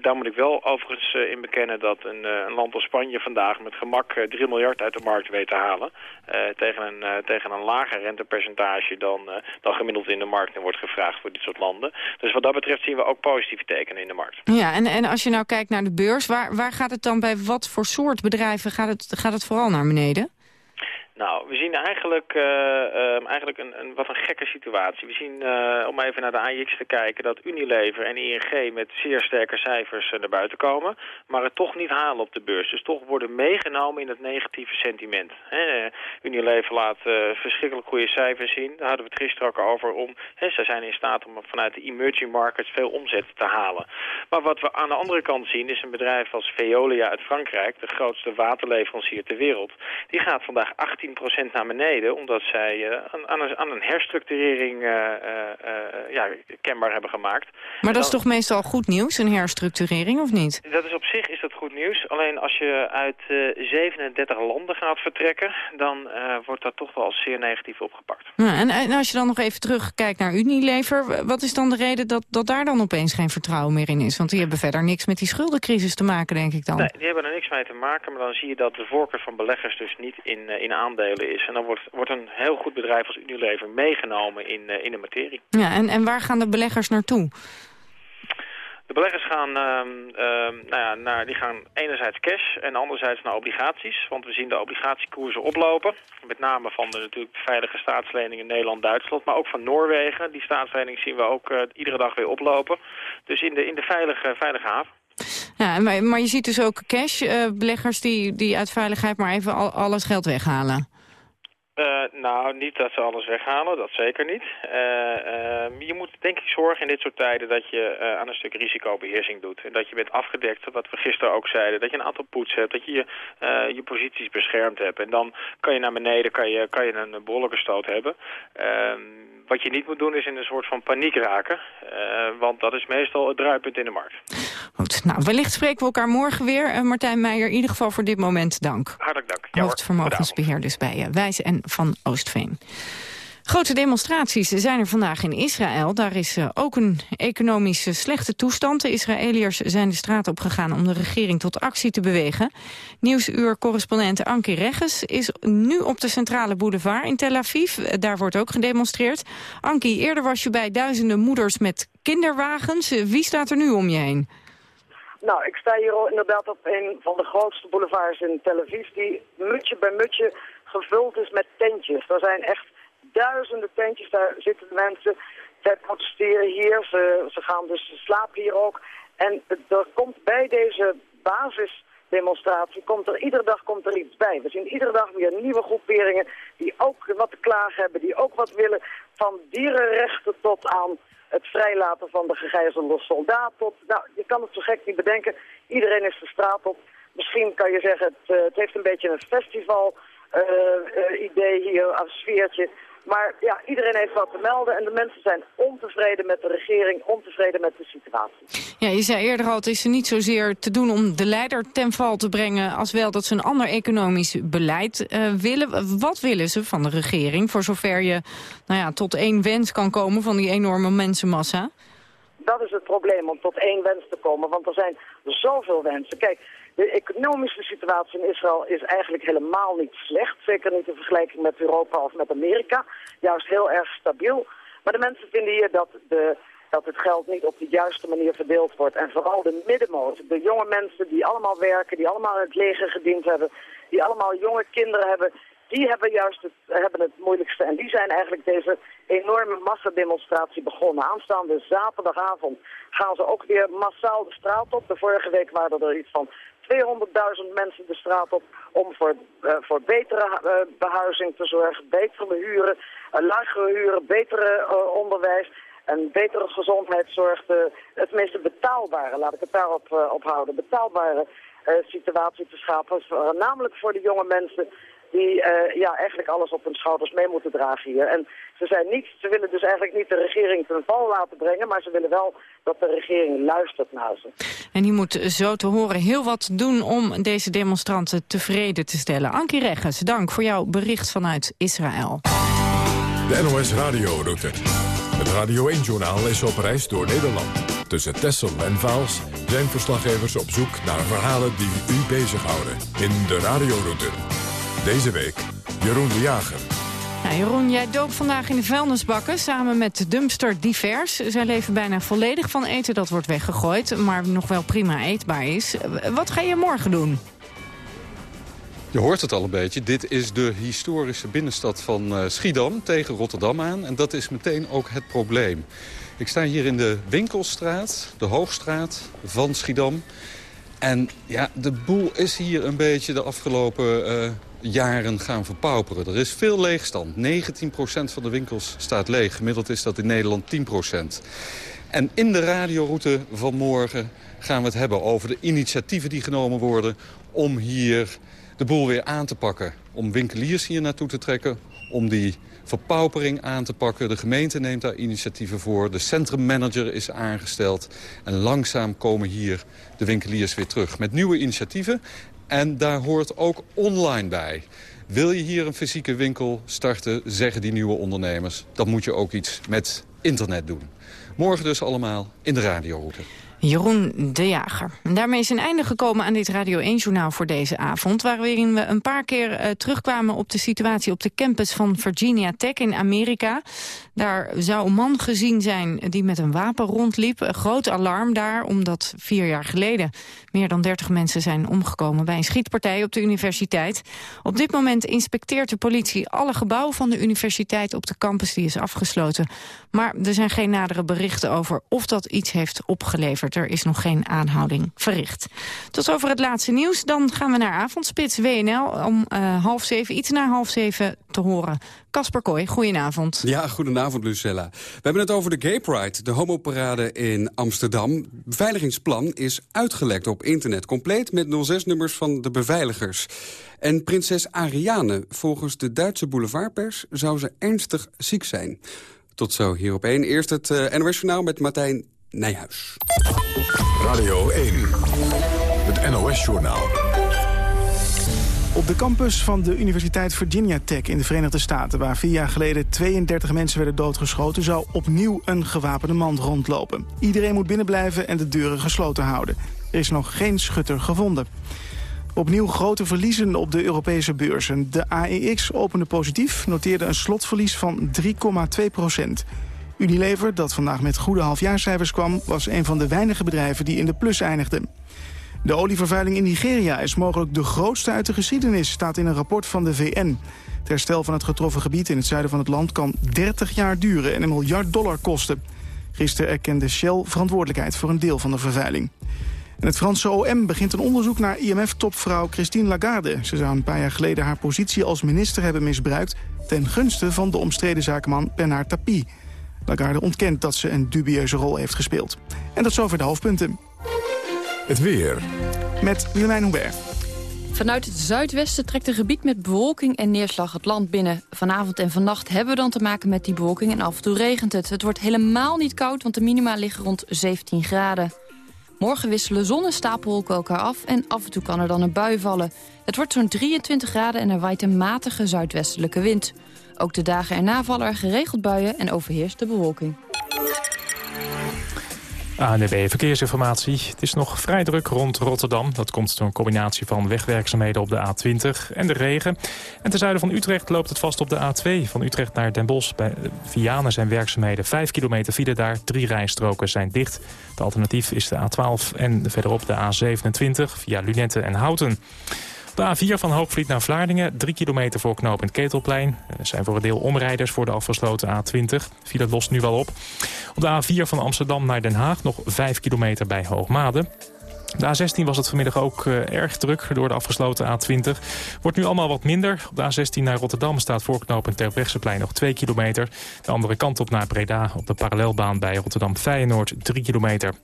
daar moet ik wel overigens in bekennen dat een, een, land als Spanje vandaag met gemak 3 miljard uit de markt weet te halen. tegen, een, tegen een lager rentepercentage dan, dan gemiddeld in de markt en wordt gevraagd voor dit soort landen. Dus wat dat betreft zien we ook positieve tekenen Ja, en, en als je nou kijkt naar de beurs, waar, waar gaat het dan bij wat voor soort bedrijven gaat het, gaat het vooral naar beneden? Nou, we zien eigenlijk, uh, uh, eigenlijk een, een, wat een gekke situatie. We zien, uh, om even naar de AIX te kijken, dat Unilever en ING met zeer sterke cijfers naar buiten komen. Maar het toch niet halen op de beurs. Dus toch worden meegenomen in het negatieve sentiment. Unilever laat verschrikkelijk goede cijfers zien. Daar hadden we het gisteren ook over. Om, hè, zij zijn in staat om vanuit de emerging markets veel omzet te halen. Maar wat we aan de andere kant zien is een bedrijf als Veolia uit Frankrijk, de grootste waterleverancier ter wereld. Die gaat vandaag 18 10% naar beneden, omdat zij uh, aan, een, aan, een, herstructurering uh, uh, ja, kenbaar hebben gemaakt. Maar dat is toch meestal goed nieuws, een herstructurering, of niet? Dat is op zich is dat goed nieuws. Alleen als je uit 37 landen gaat vertrekken, dan wordt dat toch wel zeer negatief opgepakt. Ja, en, en, als je dan nog even terugkijkt naar Unilever, wat is dan de reden dat, dat daar dan opeens geen vertrouwen meer in is? Want die hebben verder niks met die schuldencrisis te maken, denk ik dan. Nee, die hebben er niks mee te maken, maar dan zie je dat de voorkeur van beleggers dus niet in, in aandelen is. En dan wordt, wordt een heel goed bedrijf als Unilever meegenomen in, uh, in de materie. Ja, en, en waar gaan de beleggers naartoe? De beleggers gaan, uh, uh, nou ja, naar, die gaan enerzijds cash en anderzijds naar obligaties. Want we zien de obligatiekoersen oplopen. Met name van de natuurlijk veilige staatsleningen in Nederland-Duitsland. Maar ook van Noorwegen. Die staatslening zien we ook uh, iedere dag weer oplopen. Dus in de, in de veilige, veilige haven. Ja, maar, maar je ziet dus ook cash, uh, beleggers die, die uit veiligheid maar even al, al het geld weghalen. Uh, nou, niet dat ze alles weghalen, dat zeker niet. Uh, je moet denk ik zorgen in dit soort tijden dat je aan een stuk risicobeheersing doet. En dat je bent afgedekt, wat we gisteren ook zeiden. Dat je een aantal poets hebt, dat je je, je posities beschermd hebt. En dan kan je naar beneden kan je, kan je een behoorlijke stoot hebben. Ehm, wat je niet moet doen is in een soort van paniek raken. want dat is meestal het draaipunt in de markt. Goed, nou wellicht spreken we elkaar morgen weer. Martijn Meijer, in ieder geval voor dit moment dank. Hartelijk dank. Hoofdvermogensbeheer dus bij Wijze en van Oostveen. Grote demonstraties zijn er vandaag in Israël. Daar is uh, ook een economische slechte toestand. De Israëliërs zijn de straat op gegaan om de regering tot actie te bewegen. Nieuwsuur-correspondent Anke Regges is nu op de centrale boulevard in Tel Aviv. Eh, daar wordt ook gedemonstreerd. Anke, eerder was je bij duizenden moeders met kinderwagens. Eh, wie staat er nu om je heen? Nou, ik sta hier inderdaad op een van de grootste boulevards in Tel Aviv... die mutje bij mutje gevuld is met tentjes. Er zijn echt duizenden tentjes, daar zitten mensen. Zij protesteren hier, ze, ze gaan dus slapen hier ook. En er komt bij deze basisdemonstratie, komt er, iedere dag komt er iets bij. We zien iedere dag weer nieuwe groeperingen die ook wat te klagen hebben, die ook wat willen van dierenrechten tot aan het vrijlaten van de gegijzelde soldaat tot... Nou, je kan het zo gek niet bedenken. Iedereen is de straat op. Misschien kan je zeggen, het, uh, het heeft een beetje een festival uh, uh, idee hier, een sfeertje. Maar ja, iedereen heeft wat te melden en de mensen zijn ontevreden met de regering, ontevreden met de situatie. Ja, je zei eerder al, het is niet zozeer te doen om de leider ten val te brengen... als wel dat ze een ander economisch beleid uh, willen. Wat willen ze van de regering, voor zover je nou ja, tot één wens kan komen van die enorme mensenmassa? Dat is het probleem, om tot één wens te komen, want er zijn zoveel wensen. Kijk, de economische situatie in Israël is eigenlijk helemaal niet slecht. Zeker niet in vergelijking met Europa of met Amerika. Juist heel erg stabiel. Maar de mensen vinden hier dat, de, dat het geld niet op de juiste manier verdeeld wordt. En vooral de middenmoot, de jonge mensen die allemaal werken, die allemaal het leger gediend hebben, die allemaal jonge kinderen hebben, die hebben juist het, hebben het moeilijkste. En die zijn eigenlijk deze enorme massademonstratie begonnen. Aanstaande zaterdagavond gaan ze ook weer massaal de straat op. De vorige week waren er iets van 200.000 mensen de straat op om voor, uh, voor betere uh, behuizing te zorgen, betere huren, uh, lagere huren, betere onderwijs en betere gezondheidszorg. De, het meeste betaalbare, laat ik het daarop op houden, betaalbare situatie te schapen. namelijk voor de jonge mensen die ja, eigenlijk alles op hun schouders mee moeten dragen hier. En ze, zijn niet, ze willen dus eigenlijk niet de regering ten val laten brengen, maar ze willen wel dat de regering luistert naar ze. En die moet zo te horen heel wat doen om deze demonstranten tevreden te stellen. Ankie Reggens, dank voor jouw bericht vanuit Israël. De NOS Radioroute. Het Radio 1-journaal is op reis door Nederland. Tussen Tessel en Vaals zijn verslaggevers op zoek naar verhalen die u bezighouden. In de radioroute. Deze week Jeroen de Jager. Nou, Jeroen, jij dook vandaag in de vuilnisbakken samen met Dumpster Divers. Zij leven bijna volledig van eten dat wordt weggegooid, maar nog wel prima eetbaar is. Wat ga je morgen doen? Je hoort het al een beetje. Dit is de historische binnenstad van uh, Schiedam tegen Rotterdam aan. En dat is meteen ook het probleem. Ik sta hier in de Winkelstraat, de Hoogstraat van Schiedam. En ja, de boel is hier een beetje de afgelopen uh, jaren gaan verpauperen. Er is veel leegstand. 19% van de winkels staat leeg. Gemiddeld is dat in Nederland 10%. En in de radioroute van morgen gaan we het hebben over de initiatieven die genomen worden... om hier de boel weer aan te pakken. Om winkeliers hier naartoe te trekken. Om die verpaupering aan te pakken. De gemeente neemt daar initiatieven voor. De centrummanager is aangesteld. En langzaam komen hier de winkeliers weer terug met nieuwe initiatieven. En daar hoort ook online bij. Wil je hier een fysieke winkel starten, zeggen die nieuwe ondernemers... dan moet je ook iets met internet doen. Morgen dus allemaal in de radioroute. Jeroen de Jager. Daarmee is een einde gekomen aan dit Radio 1-journaal voor deze avond... waarin we een paar keer uh, terugkwamen op de situatie op de campus van Virginia Tech in Amerika. Daar zou een man gezien zijn die met een wapen rondliep. Een groot alarm daar, omdat vier jaar geleden... meer dan 30 mensen zijn omgekomen bij een schietpartij op de universiteit. Op dit moment inspecteert de politie alle gebouwen van de universiteit... op de campus die is afgesloten. Maar er zijn geen nadere berichten over of dat iets heeft opgeleverd geleverd. Er is nog geen aanhouding verricht. Tot over het laatste nieuws. Dan gaan we naar Avondspits WNL om uh, half zeven, iets na half zeven te horen. Kasper Kooi, goedenavond. Ja, goedenavond Lucella. We hebben het over de Gay Pride, de homoparade in Amsterdam. Beveiligingsplan is uitgelekt op internet, compleet met 06-nummers van de beveiligers. En prinses Ariane, volgens de Duitse boulevardpers, zou ze ernstig ziek zijn. Tot zo hierop één. Eerst het uh, NOS Journaal met Martijn Nijhuis. Radio 1, het NOS Journaal. Op de campus van de Universiteit Virginia Tech in de Verenigde Staten... waar vier jaar geleden 32 mensen werden doodgeschoten... zou opnieuw een gewapende man rondlopen. Iedereen moet binnenblijven en de deuren gesloten houden. Er is nog geen schutter gevonden. Opnieuw grote verliezen op de Europese beurzen. De AEX opende positief, noteerde een slotverlies van 3,2 procent. Unilever, dat vandaag met goede halfjaarcijfers kwam... was een van de weinige bedrijven die in de plus eindigden. De olievervuiling in Nigeria is mogelijk de grootste uit de geschiedenis... staat in een rapport van de VN. Het herstel van het getroffen gebied in het zuiden van het land... kan 30 jaar duren en een miljard dollar kosten. Gisteren erkende Shell verantwoordelijkheid voor een deel van de vervuiling. En het Franse OM begint een onderzoek naar IMF-topvrouw Christine Lagarde. Ze zou een paar jaar geleden haar positie als minister hebben misbruikt... ten gunste van de omstreden zakenman Bernard Tapie. Lagarde ontkent dat ze een dubieuze rol heeft gespeeld. En dat zover de hoofdpunten. Het weer. Met Willemijn Hubert. Vanuit het zuidwesten trekt een gebied met bewolking en neerslag het land binnen. Vanavond en vannacht hebben we dan te maken met die bewolking en af en toe regent het. Het wordt helemaal niet koud, want de minima liggen rond 17 graden. Morgen wisselen zon en stapelwolken elkaar af en af en toe kan er dan een bui vallen. Het wordt zo'n 23 graden en er waait een matige zuidwestelijke wind. Ook de dagen erna vallen er geregeld buien en overheerst de bewolking. ANWB Verkeersinformatie. Het is nog vrij druk rond Rotterdam. Dat komt door een combinatie van wegwerkzaamheden op de A20 en de regen. En ten zuiden van Utrecht loopt het vast op de A2. Van Utrecht naar Den Bosch. Bij Vianen zijn werkzaamheden 5 kilometer file daar. Drie rijstroken zijn dicht. De alternatief is de A12 en verderop de A27 via Lunette en Houten. De A4 van Hoogvliet naar Vlaardingen, 3 kilometer voor knooppunt Ketelplein. Er zijn voor een deel omrijders voor de afgesloten A20. Viel lost nu wel op. Op de A4 van Amsterdam naar Den Haag nog 5 kilometer bij Hoogmade. De A16 was het vanmiddag ook uh, erg druk door de afgesloten A20. Wordt nu allemaal wat minder. Op de A16 naar Rotterdam staat voorknopend Terbrechtseplein nog 2 kilometer. De andere kant op naar Breda op de parallelbaan bij Rotterdam-Feyenoord 3 kilometer.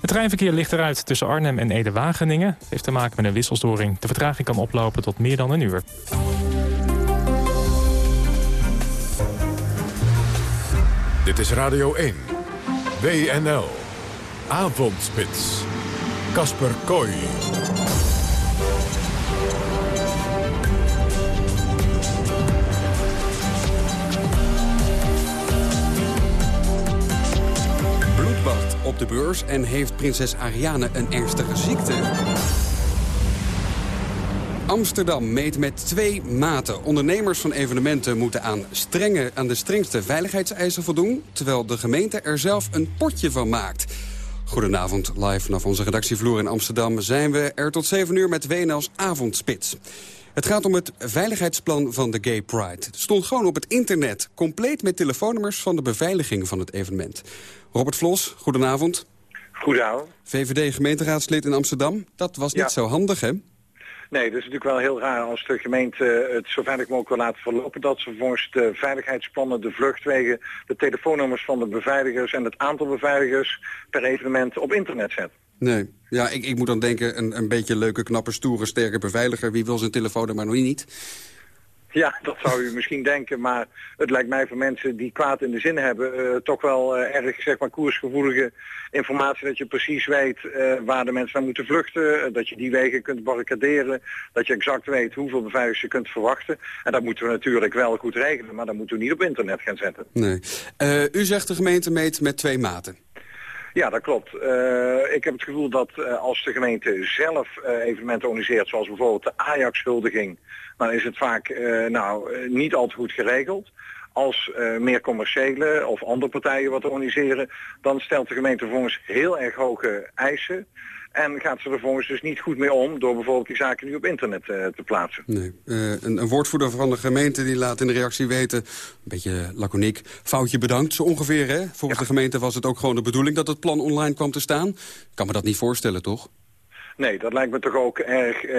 Het treinverkeer ligt eruit tussen Arnhem en Ede-Wageningen. Heeft te maken met een wisselstoring. De vertraging kan oplopen tot meer dan een uur. Dit is Radio 1. WNL. Avondspits. Kasper Kooi. Bloedbad op de beurs en heeft prinses Ariane een ernstige ziekte? Amsterdam meet met twee maten. Ondernemers van evenementen moeten aan, strenge, aan de strengste veiligheidseisen voldoen... terwijl de gemeente er zelf een potje van maakt. Goedenavond, live vanaf onze redactievloer in Amsterdam... zijn we er tot 7 uur met WNL's Avondspits. Het gaat om het veiligheidsplan van de Gay Pride. Het stond gewoon op het internet, compleet met telefoonnummers... van de beveiliging van het evenement. Robert Vlos, goedenavond. Goedenavond. VVD-gemeenteraadslid in Amsterdam. Dat was niet zo handig, hè? Nee, dat is natuurlijk wel heel raar als de gemeente het zo veilig mogelijk wil laten verlopen. Dat ze volgens de veiligheidsplannen, de vluchtwegen, de telefoonnummers van de beveiligers en het aantal beveiligers per evenement op internet zet. Nee, ja, ik, ik moet dan denken, een, een beetje leuke, knappe, stoere, sterke beveiliger. Wie wil zijn telefoon maar nog niet? Ja, dat zou u misschien denken, maar het lijkt mij voor mensen die kwaad in de zin hebben... Uh, toch wel uh, erg zeg maar, koersgevoelige informatie dat je precies weet uh, waar de mensen naar moeten vluchten... dat je die wegen kunt barricaderen, dat je exact weet hoeveel beveiligers je kunt verwachten. En dat moeten we natuurlijk wel goed regelen, maar dat moeten we niet op internet gaan zetten. Nee. u zegt de gemeente meet met twee maten. Ja, dat klopt. Uh, ik heb het gevoel dat uh, als de gemeente zelf uh, evenementen organiseert, zoals bijvoorbeeld de Ajax-huldiging, dan is het vaak nou, niet al te goed geregeld. Als meer commerciële of andere partijen wat organiseren, dan stelt de gemeente vervolgens heel erg hoge eisen. En gaat ze er vervolgens dus niet goed mee om... door bijvoorbeeld die zaken nu op internet uh, te plaatsen. Nee. Uh, een, een, woordvoerder van de gemeente die laat in de reactie weten... een beetje laconiek, foutje bedankt, zo ongeveer. Hè? Volgens de gemeente was het ook gewoon de bedoeling dat het plan online kwam te staan. Ik kan me dat niet voorstellen, toch? Nee, dat lijkt me toch ook erg uh,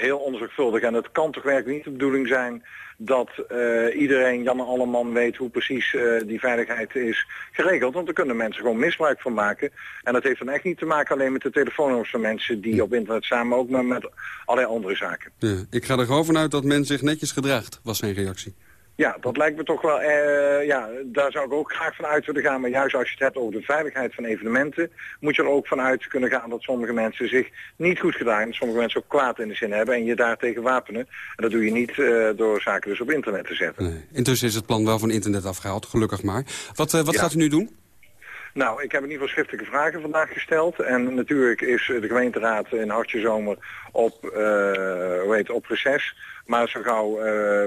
heel onzorgvuldig. En het kan toch werkelijk niet de bedoeling zijn dat uh, iedereen, Jan en Alleman, weet hoe precies uh, die veiligheid is geregeld. Want er kunnen mensen gewoon misbruik van maken. En dat heeft dan echt niet te maken alleen met de telefoonnummers van mensen die op internet staan, maar ook met, met allerlei andere zaken. Ja, ik ga er gewoon vanuit dat men zich netjes gedraagt, was zijn reactie. Ja, dat lijkt me toch wel, uh, ja, daar zou ik ook graag van uit willen gaan. Maar juist als je het hebt over de veiligheid van evenementen, moet je er ook vanuit kunnen gaan dat sommige mensen zich niet goed gedragen. Dat sommige mensen ook kwaad in de zin hebben en je daartegen wapenen. En dat doe je niet uh, door zaken dus op internet te zetten. Nee. Intussen is het plan wel van internet afgehaald, gelukkig maar. Wat, uh, wat ja. gaat u nu doen? Nou, ik heb in ieder geval schriftelijke vragen vandaag gesteld. En natuurlijk is de gemeenteraad in hartje zomer op, uh, hoe heet, op reces. Maar zo gauw uh,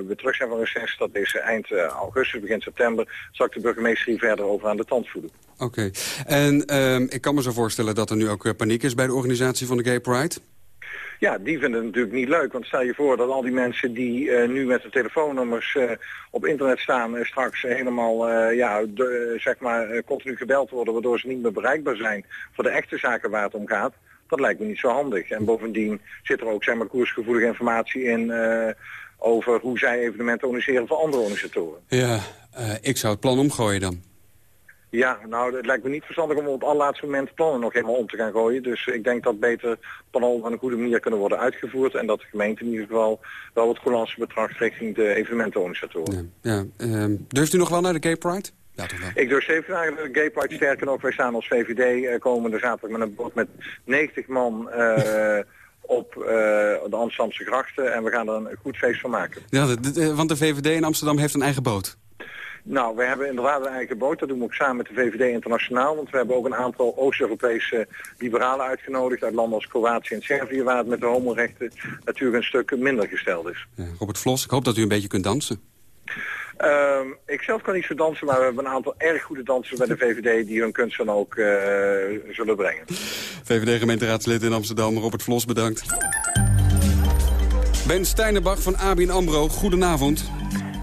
we terug zijn van reces, dat is eind uh, augustus, begin september, zal ik de burgemeester hier verder over aan de tand voeden. Oké. En um, ik kan me zo voorstellen dat er nu ook paniek is bij de organisatie van de Gay Pride. Ja, die vinden het natuurlijk niet leuk. Want stel je voor dat al die mensen die uh, nu met de telefoonnummers uh, op internet staan... Uh, straks helemaal ja, zeg maar, continu gebeld worden... waardoor ze niet meer bereikbaar zijn voor de echte zaken waar het om gaat. Dat lijkt me niet zo handig. En bovendien zit er ook zeg maar, koersgevoelige informatie in... over hoe zij evenementen organiseren voor andere organisatoren. Ja, ik zou het plan omgooien dan. Ja, nou, het lijkt me niet verstandig om op het allerlaatste moment plannen nog helemaal om te gaan gooien. Dus ik denk dat beter plannen op een goede manier kunnen worden uitgevoerd. En dat de gemeente in ieder geval wel wat coulance betracht richting de evenementenorganisatoren. Ja, ja. Uh, durft u nog wel naar de Gay Pride? Ja, toch wel. Ik durf zeven naar de Gay Pride sterker nog. Wij staan als VVD uh, komende zaterdag met een boot met 90 man... Uh, op uh, de Amsterdamse grachten. En we gaan er een goed feest van maken. Ja, de, de, want de VVD in Amsterdam heeft een eigen boot. Nou, we hebben inderdaad een eigen boot. Dat doen we ook samen met de VVD Internationaal. Want we hebben ook een aantal Oost-Europese liberalen uitgenodigd... uit landen als Kroatië en Servië... waar het met de homorechten natuurlijk een stuk minder gesteld is. Robert Vlos, ik hoop dat u een beetje kunt dansen. Uh, ik zelf kan niet zo dansen, maar we hebben een aantal erg goede dansers bij de VVD... die hun kunst dan ook uh, zullen brengen. VVD-gemeenteraadslid in Amsterdam, Robert Vlos, bedankt. Ben Steinenbach van ABN AMRO, goedenavond.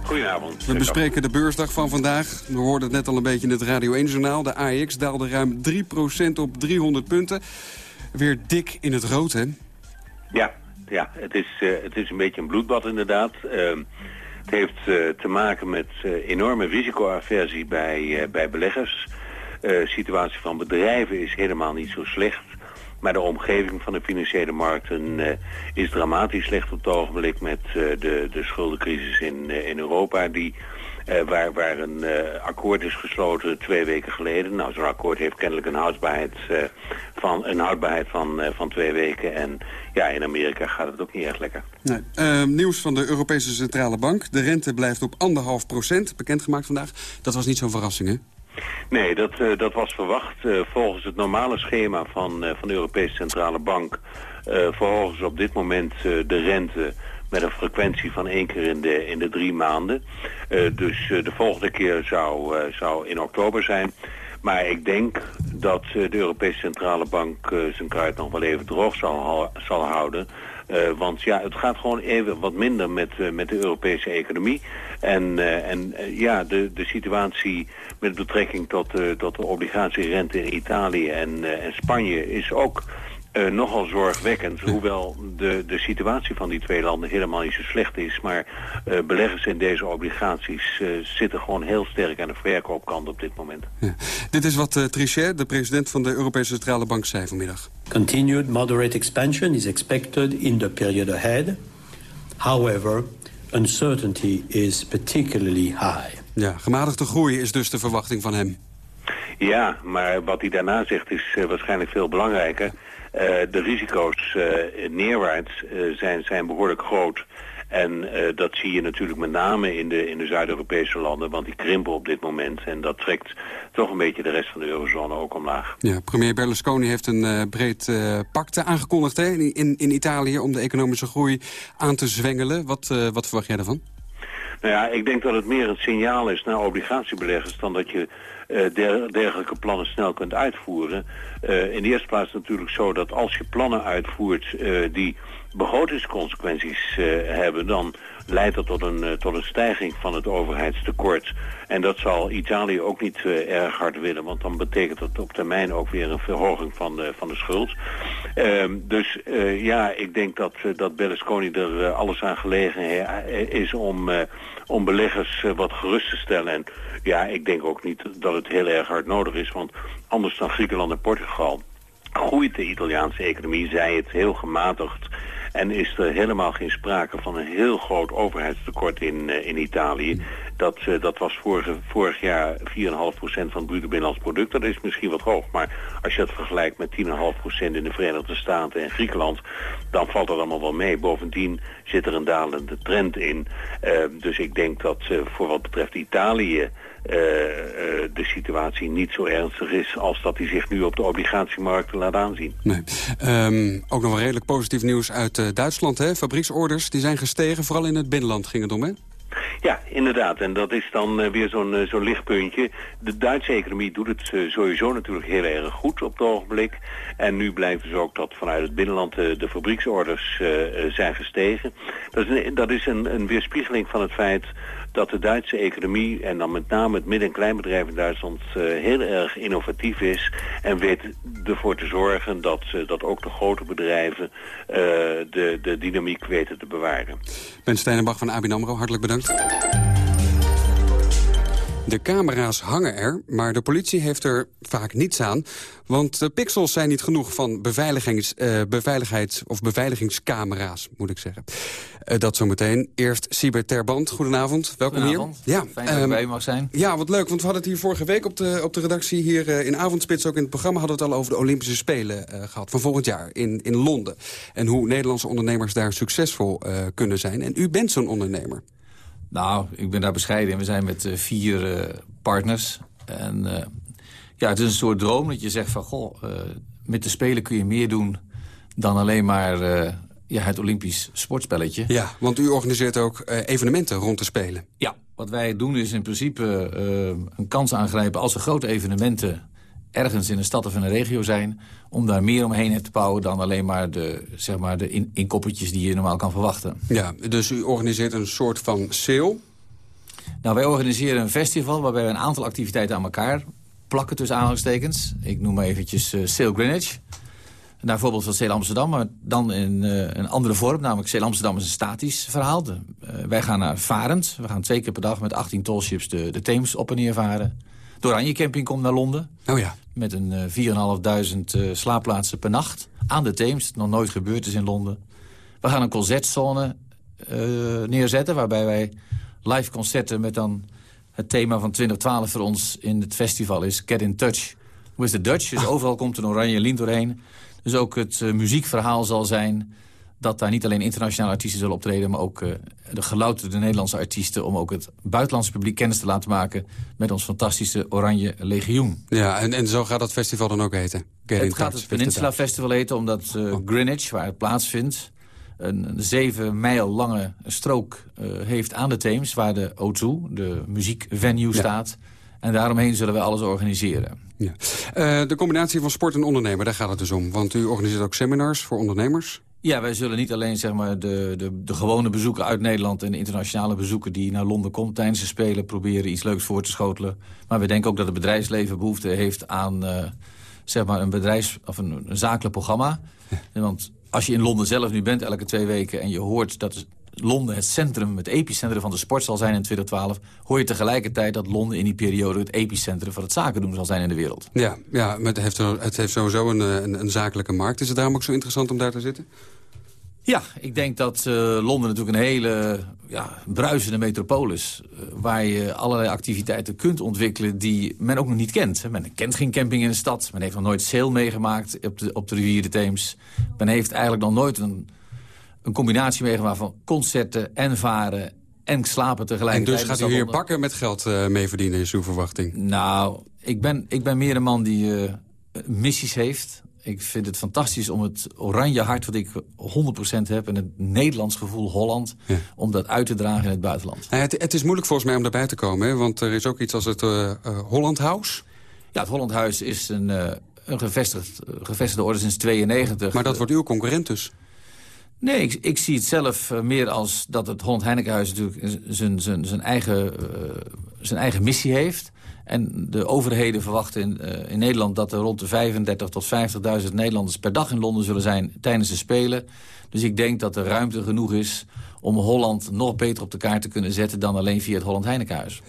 Goedenavond. We bespreken de beursdag van vandaag. We hoorden het net al een beetje in het Radio 1-journaal. De AEX daalde ruim 3% op 300 punten. Weer dik in het rood, hè? Ja, ja het, is, uh, het is een beetje een bloedbad inderdaad. Uh, het heeft uh, te maken met uh, enorme risicoaversie bij, bij beleggers. De situatie van bedrijven is helemaal niet zo slecht. Maar de omgeving van de financiële markten uh, is dramatisch slecht op het ogenblik met uh, de, de schuldencrisis in, uh, in Europa. Die, waar, waar een akkoord is gesloten twee weken geleden. Nou, zo'n akkoord heeft kennelijk een houdbaarheid, van, een houdbaarheid van, van twee weken. En ja, in Amerika gaat het ook niet echt lekker. Nee. nieuws van de Europese Centrale Bank. De rente blijft op anderhalf procent, bekendgemaakt vandaag. Dat was niet zo'n verrassing, hè? Nee, dat, uh, dat was verwacht. Uh, volgens het normale schema van, uh, van de Europese Centrale Bank... verhogen ze op dit moment de rente met een frequentie van één keer in de, in de drie maanden. dus de volgende keer zou, zou in oktober zijn. Maar ik denk dat de Europese Centrale Bank zijn kaart nog wel even droog zal, zal houden... Uh, want ja, het gaat gewoon even wat minder met, uh, met de Europese economie. En, uh, en ja, de, de situatie met betrekking tot, tot de obligatierente in Italië en, en Spanje is ook uh, nogal zorgwekkend. Hoewel de, de situatie van die twee landen helemaal niet zo slecht is. Maar uh, beleggers in deze obligaties uh, zitten gewoon heel sterk aan de verkoopkant op dit moment. Ja. Dit is wat Trichet, de president van de Europese Centrale Bank, zei vanmiddag. Continued moderate expansion is expected in the period ahead. However, uncertainty is particularly high. Ja, gematigde groei is dus de verwachting van hem. Ja, maar wat hij daarna zegt is waarschijnlijk veel belangrijker. Uh, de risico's uh, neerwaarts uh, zijn, zijn behoorlijk groot. En dat zie je natuurlijk met name in de, in de Zuid-Europese landen, want die krimpen op dit moment. En dat trekt toch een beetje de rest van de eurozone ook omlaag. Ja, premier Berlusconi heeft een breed pakte aangekondigd hè, in, in Italië om de economische groei aan te zwengelen. Wat, wat verwacht jij daarvan? Nou ja, ik denk dat het meer een signaal is naar obligatiebeleggers dan dat je uh, dergelijke plannen snel kunt uitvoeren. Uh, in de eerste plaats natuurlijk zo dat als je plannen uitvoert uh, die begrotingsconsequenties hebben, dan leidt dat tot een, tot een stijging van het overheidstekort. En dat zal Italië ook niet erg hard willen, want dan betekent dat op termijn ook weer een verhoging van de, van de schuld. Ehm, dus ja, ik denk dat, dat Berlusconi er alles aan gelegen is om, om beleggers wat gerust te stellen. En ja, ik denk ook niet dat het heel erg hard nodig is. Want anders dan Griekenland en Portugal groeit de Italiaanse economie, zij het heel gematigd. En is er helemaal geen sprake van een heel groot overheidstekort in, uh, in Italië. Dat, uh, dat was vorige, vorig jaar 4,5% van het bruto binnenlands product. Dat is misschien wat hoog. Maar als je dat vergelijkt met 10,5% in de Verenigde Staten en Griekenland... dan valt dat allemaal wel mee. Bovendien zit er een dalende trend in. Uh, dus ik denk dat voor wat betreft Italië... Uh, uh, de situatie niet zo ernstig is als dat hij zich nu op de obligatiemarkten laat aanzien. Nee. Um, ook nog wel redelijk positief nieuws uit uh, Duitsland. Hè? Fabrieksorders die zijn gestegen, vooral in het binnenland ging het om, hè? Ja, inderdaad. En dat is dan weer zo'n zo'n lichtpuntje. De Duitse economie doet het sowieso natuurlijk heel erg goed op het ogenblik. En nu blijkt dus ook dat vanuit het binnenland de fabrieksorders zijn gestegen. Dat is, een, dat is een, een weerspiegeling van het feit dat de Duitse economie, en dan met name het midden- en kleinbedrijf in Duitsland, uh, heel erg innovatief is. En weet ervoor te zorgen dat, uh, dat ook de grote bedrijven uh, de, de dynamiek weten te bewaren. Ben Steinenbach van ABN AMRO, hartelijk bedankt. De camera's hangen er, maar de politie heeft er vaak niets aan. Want de pixels zijn niet genoeg van beveiligings, uh, beveiligheids- of beveiligingscamera's, moet ik zeggen. Uh, dat zometeen. Eerst Siber Terband, goedenavond. Welkom goedenavond. hier. Ja, Fijn dat um, bij mag zijn. Ja, wat leuk, want we hadden het hier vorige week op de, op de redactie... hier uh, in Avondspits, ook in het programma, hadden we het al over de Olympische Spelen gehad... van volgend jaar in, in Londen. En hoe Nederlandse ondernemers daar succesvol kunnen zijn. En u bent zo'n ondernemer. Nou, ik ben daar bescheiden in. We zijn met uh, vier uh, partners. En uh, ja, het is een soort droom dat je zegt van... goh, met de Spelen kun je meer doen dan alleen maar ja, het Olympisch sportspelletje. Ja, want u organiseert ook evenementen rond de Spelen. Ja, wat wij doen is in principe een kans aangrijpen... als er grote evenementen ergens in een stad of in een regio zijn... om daar meer omheen te bouwen dan alleen maar de, zeg maar, de in, inkoppertjes die je normaal kan verwachten. Ja, dus u organiseert een soort van sale? Nou, wij organiseren een festival waarbij we een aantal activiteiten aan elkaar plakken tussen aanhalingstekens. Ik noem maar eventjes uh, Sale Greenwich. Naar voorbeeld van Sale Amsterdam, maar dan in uh, een andere vorm. Namelijk Sale Amsterdam is een statisch verhaal. De, uh, wij gaan naar Varend. We gaan twee keer per dag met 18 tollships de, de Theems op en neer varen. De Oranje Camping komt naar Londen. Oh ja. Met een uh, 4.500 uh, slaapplaatsen per nacht. Aan de Theems, nog nooit gebeurd is in Londen. We gaan een concertzone uh, neerzetten... waarbij wij live concerten met dan het thema van 2012 voor ons in het festival is... Get in Touch with the Dutch. Dus overal komt een oranje lint doorheen. Dus ook het muziekverhaal zal zijn dat daar niet alleen internationale artiesten zullen optreden... maar ook uh, de gelouterde Nederlandse artiesten... om ook het buitenlandse publiek kennis te laten maken... met ons fantastische Oranje Legioen. Ja, en, en zo gaat dat festival dan ook heten? Het gaat het Peninsula Festival heten, omdat uh, oh. Greenwich, waar het plaatsvindt... een zeven mijl lange strook uh, heeft aan de Theems... waar de O2, de muziekvenue, ja. staat... En daaromheen zullen we alles organiseren. Ja. De combinatie van sport en ondernemer, daar gaat het dus om. Want u organiseert ook seminars voor ondernemers. Ja, wij zullen niet alleen zeg maar, de, de, de gewone bezoeken uit Nederland... en de internationale bezoeken die naar Londen komen tijdens de Spelen... proberen iets leuks voor te schotelen. Maar we denken ook dat het bedrijfsleven behoefte heeft aan uh, zeg maar een, bedrijfs, of een, een zakelijk programma. Want als je in Londen zelf nu bent elke twee weken... en je hoort dat Londen het centrum, het epicentrum van de sport zal zijn in 2012... hoor je tegelijkertijd dat Londen in die periode het epicentrum van het zaken doen zal zijn in de wereld. Ja, ja maar het heeft, het heeft sowieso een, een, een zakelijke markt. Is het daarom ook zo interessant om daar te zitten? Ja, ik denk dat uh, Londen natuurlijk een hele ja, bruisende metropolis... Uh, waar je allerlei activiteiten kunt ontwikkelen die men ook nog niet kent. Men kent geen camping in de stad. Men heeft nog nooit sail meegemaakt op de, op de rivier de Theems. Men heeft eigenlijk nog nooit een, een combinatie meegemaakt van concerten en varen en slapen tegelijkertijd. En dus gaat u hier bakken met geld uh, mee verdienen, is uw verwachting? Nou, ik ben, ik ben meer een man die missies heeft Ik vind het fantastisch om het oranje hart wat ik 100% heb... en het Nederlands gevoel Holland, om dat uit te dragen in het buitenland. Nou, het, het, is moeilijk volgens mij om daarbij te komen, hè? want er is ook iets als het uh, Holland House. Ja, het Holland Huis is een, uh, een gevestigd, gevestigde orde sinds 92. Maar dat wordt uw concurrent dus? Nee, ik, ik, zie het zelf meer als dat het Holland Heinekenhuis natuurlijk zijn, zijn, zijn, eigen, uh, zijn eigen missie heeft. En de overheden verwachten in, uh, in Nederland dat er rond de 35 tot 50.000 Nederlanders per dag in Londen zullen zijn tijdens de Spelen. Dus ik denk dat er ruimte genoeg is om Holland nog beter op de kaart te kunnen zetten dan alleen via het Holland Heinekenhuis.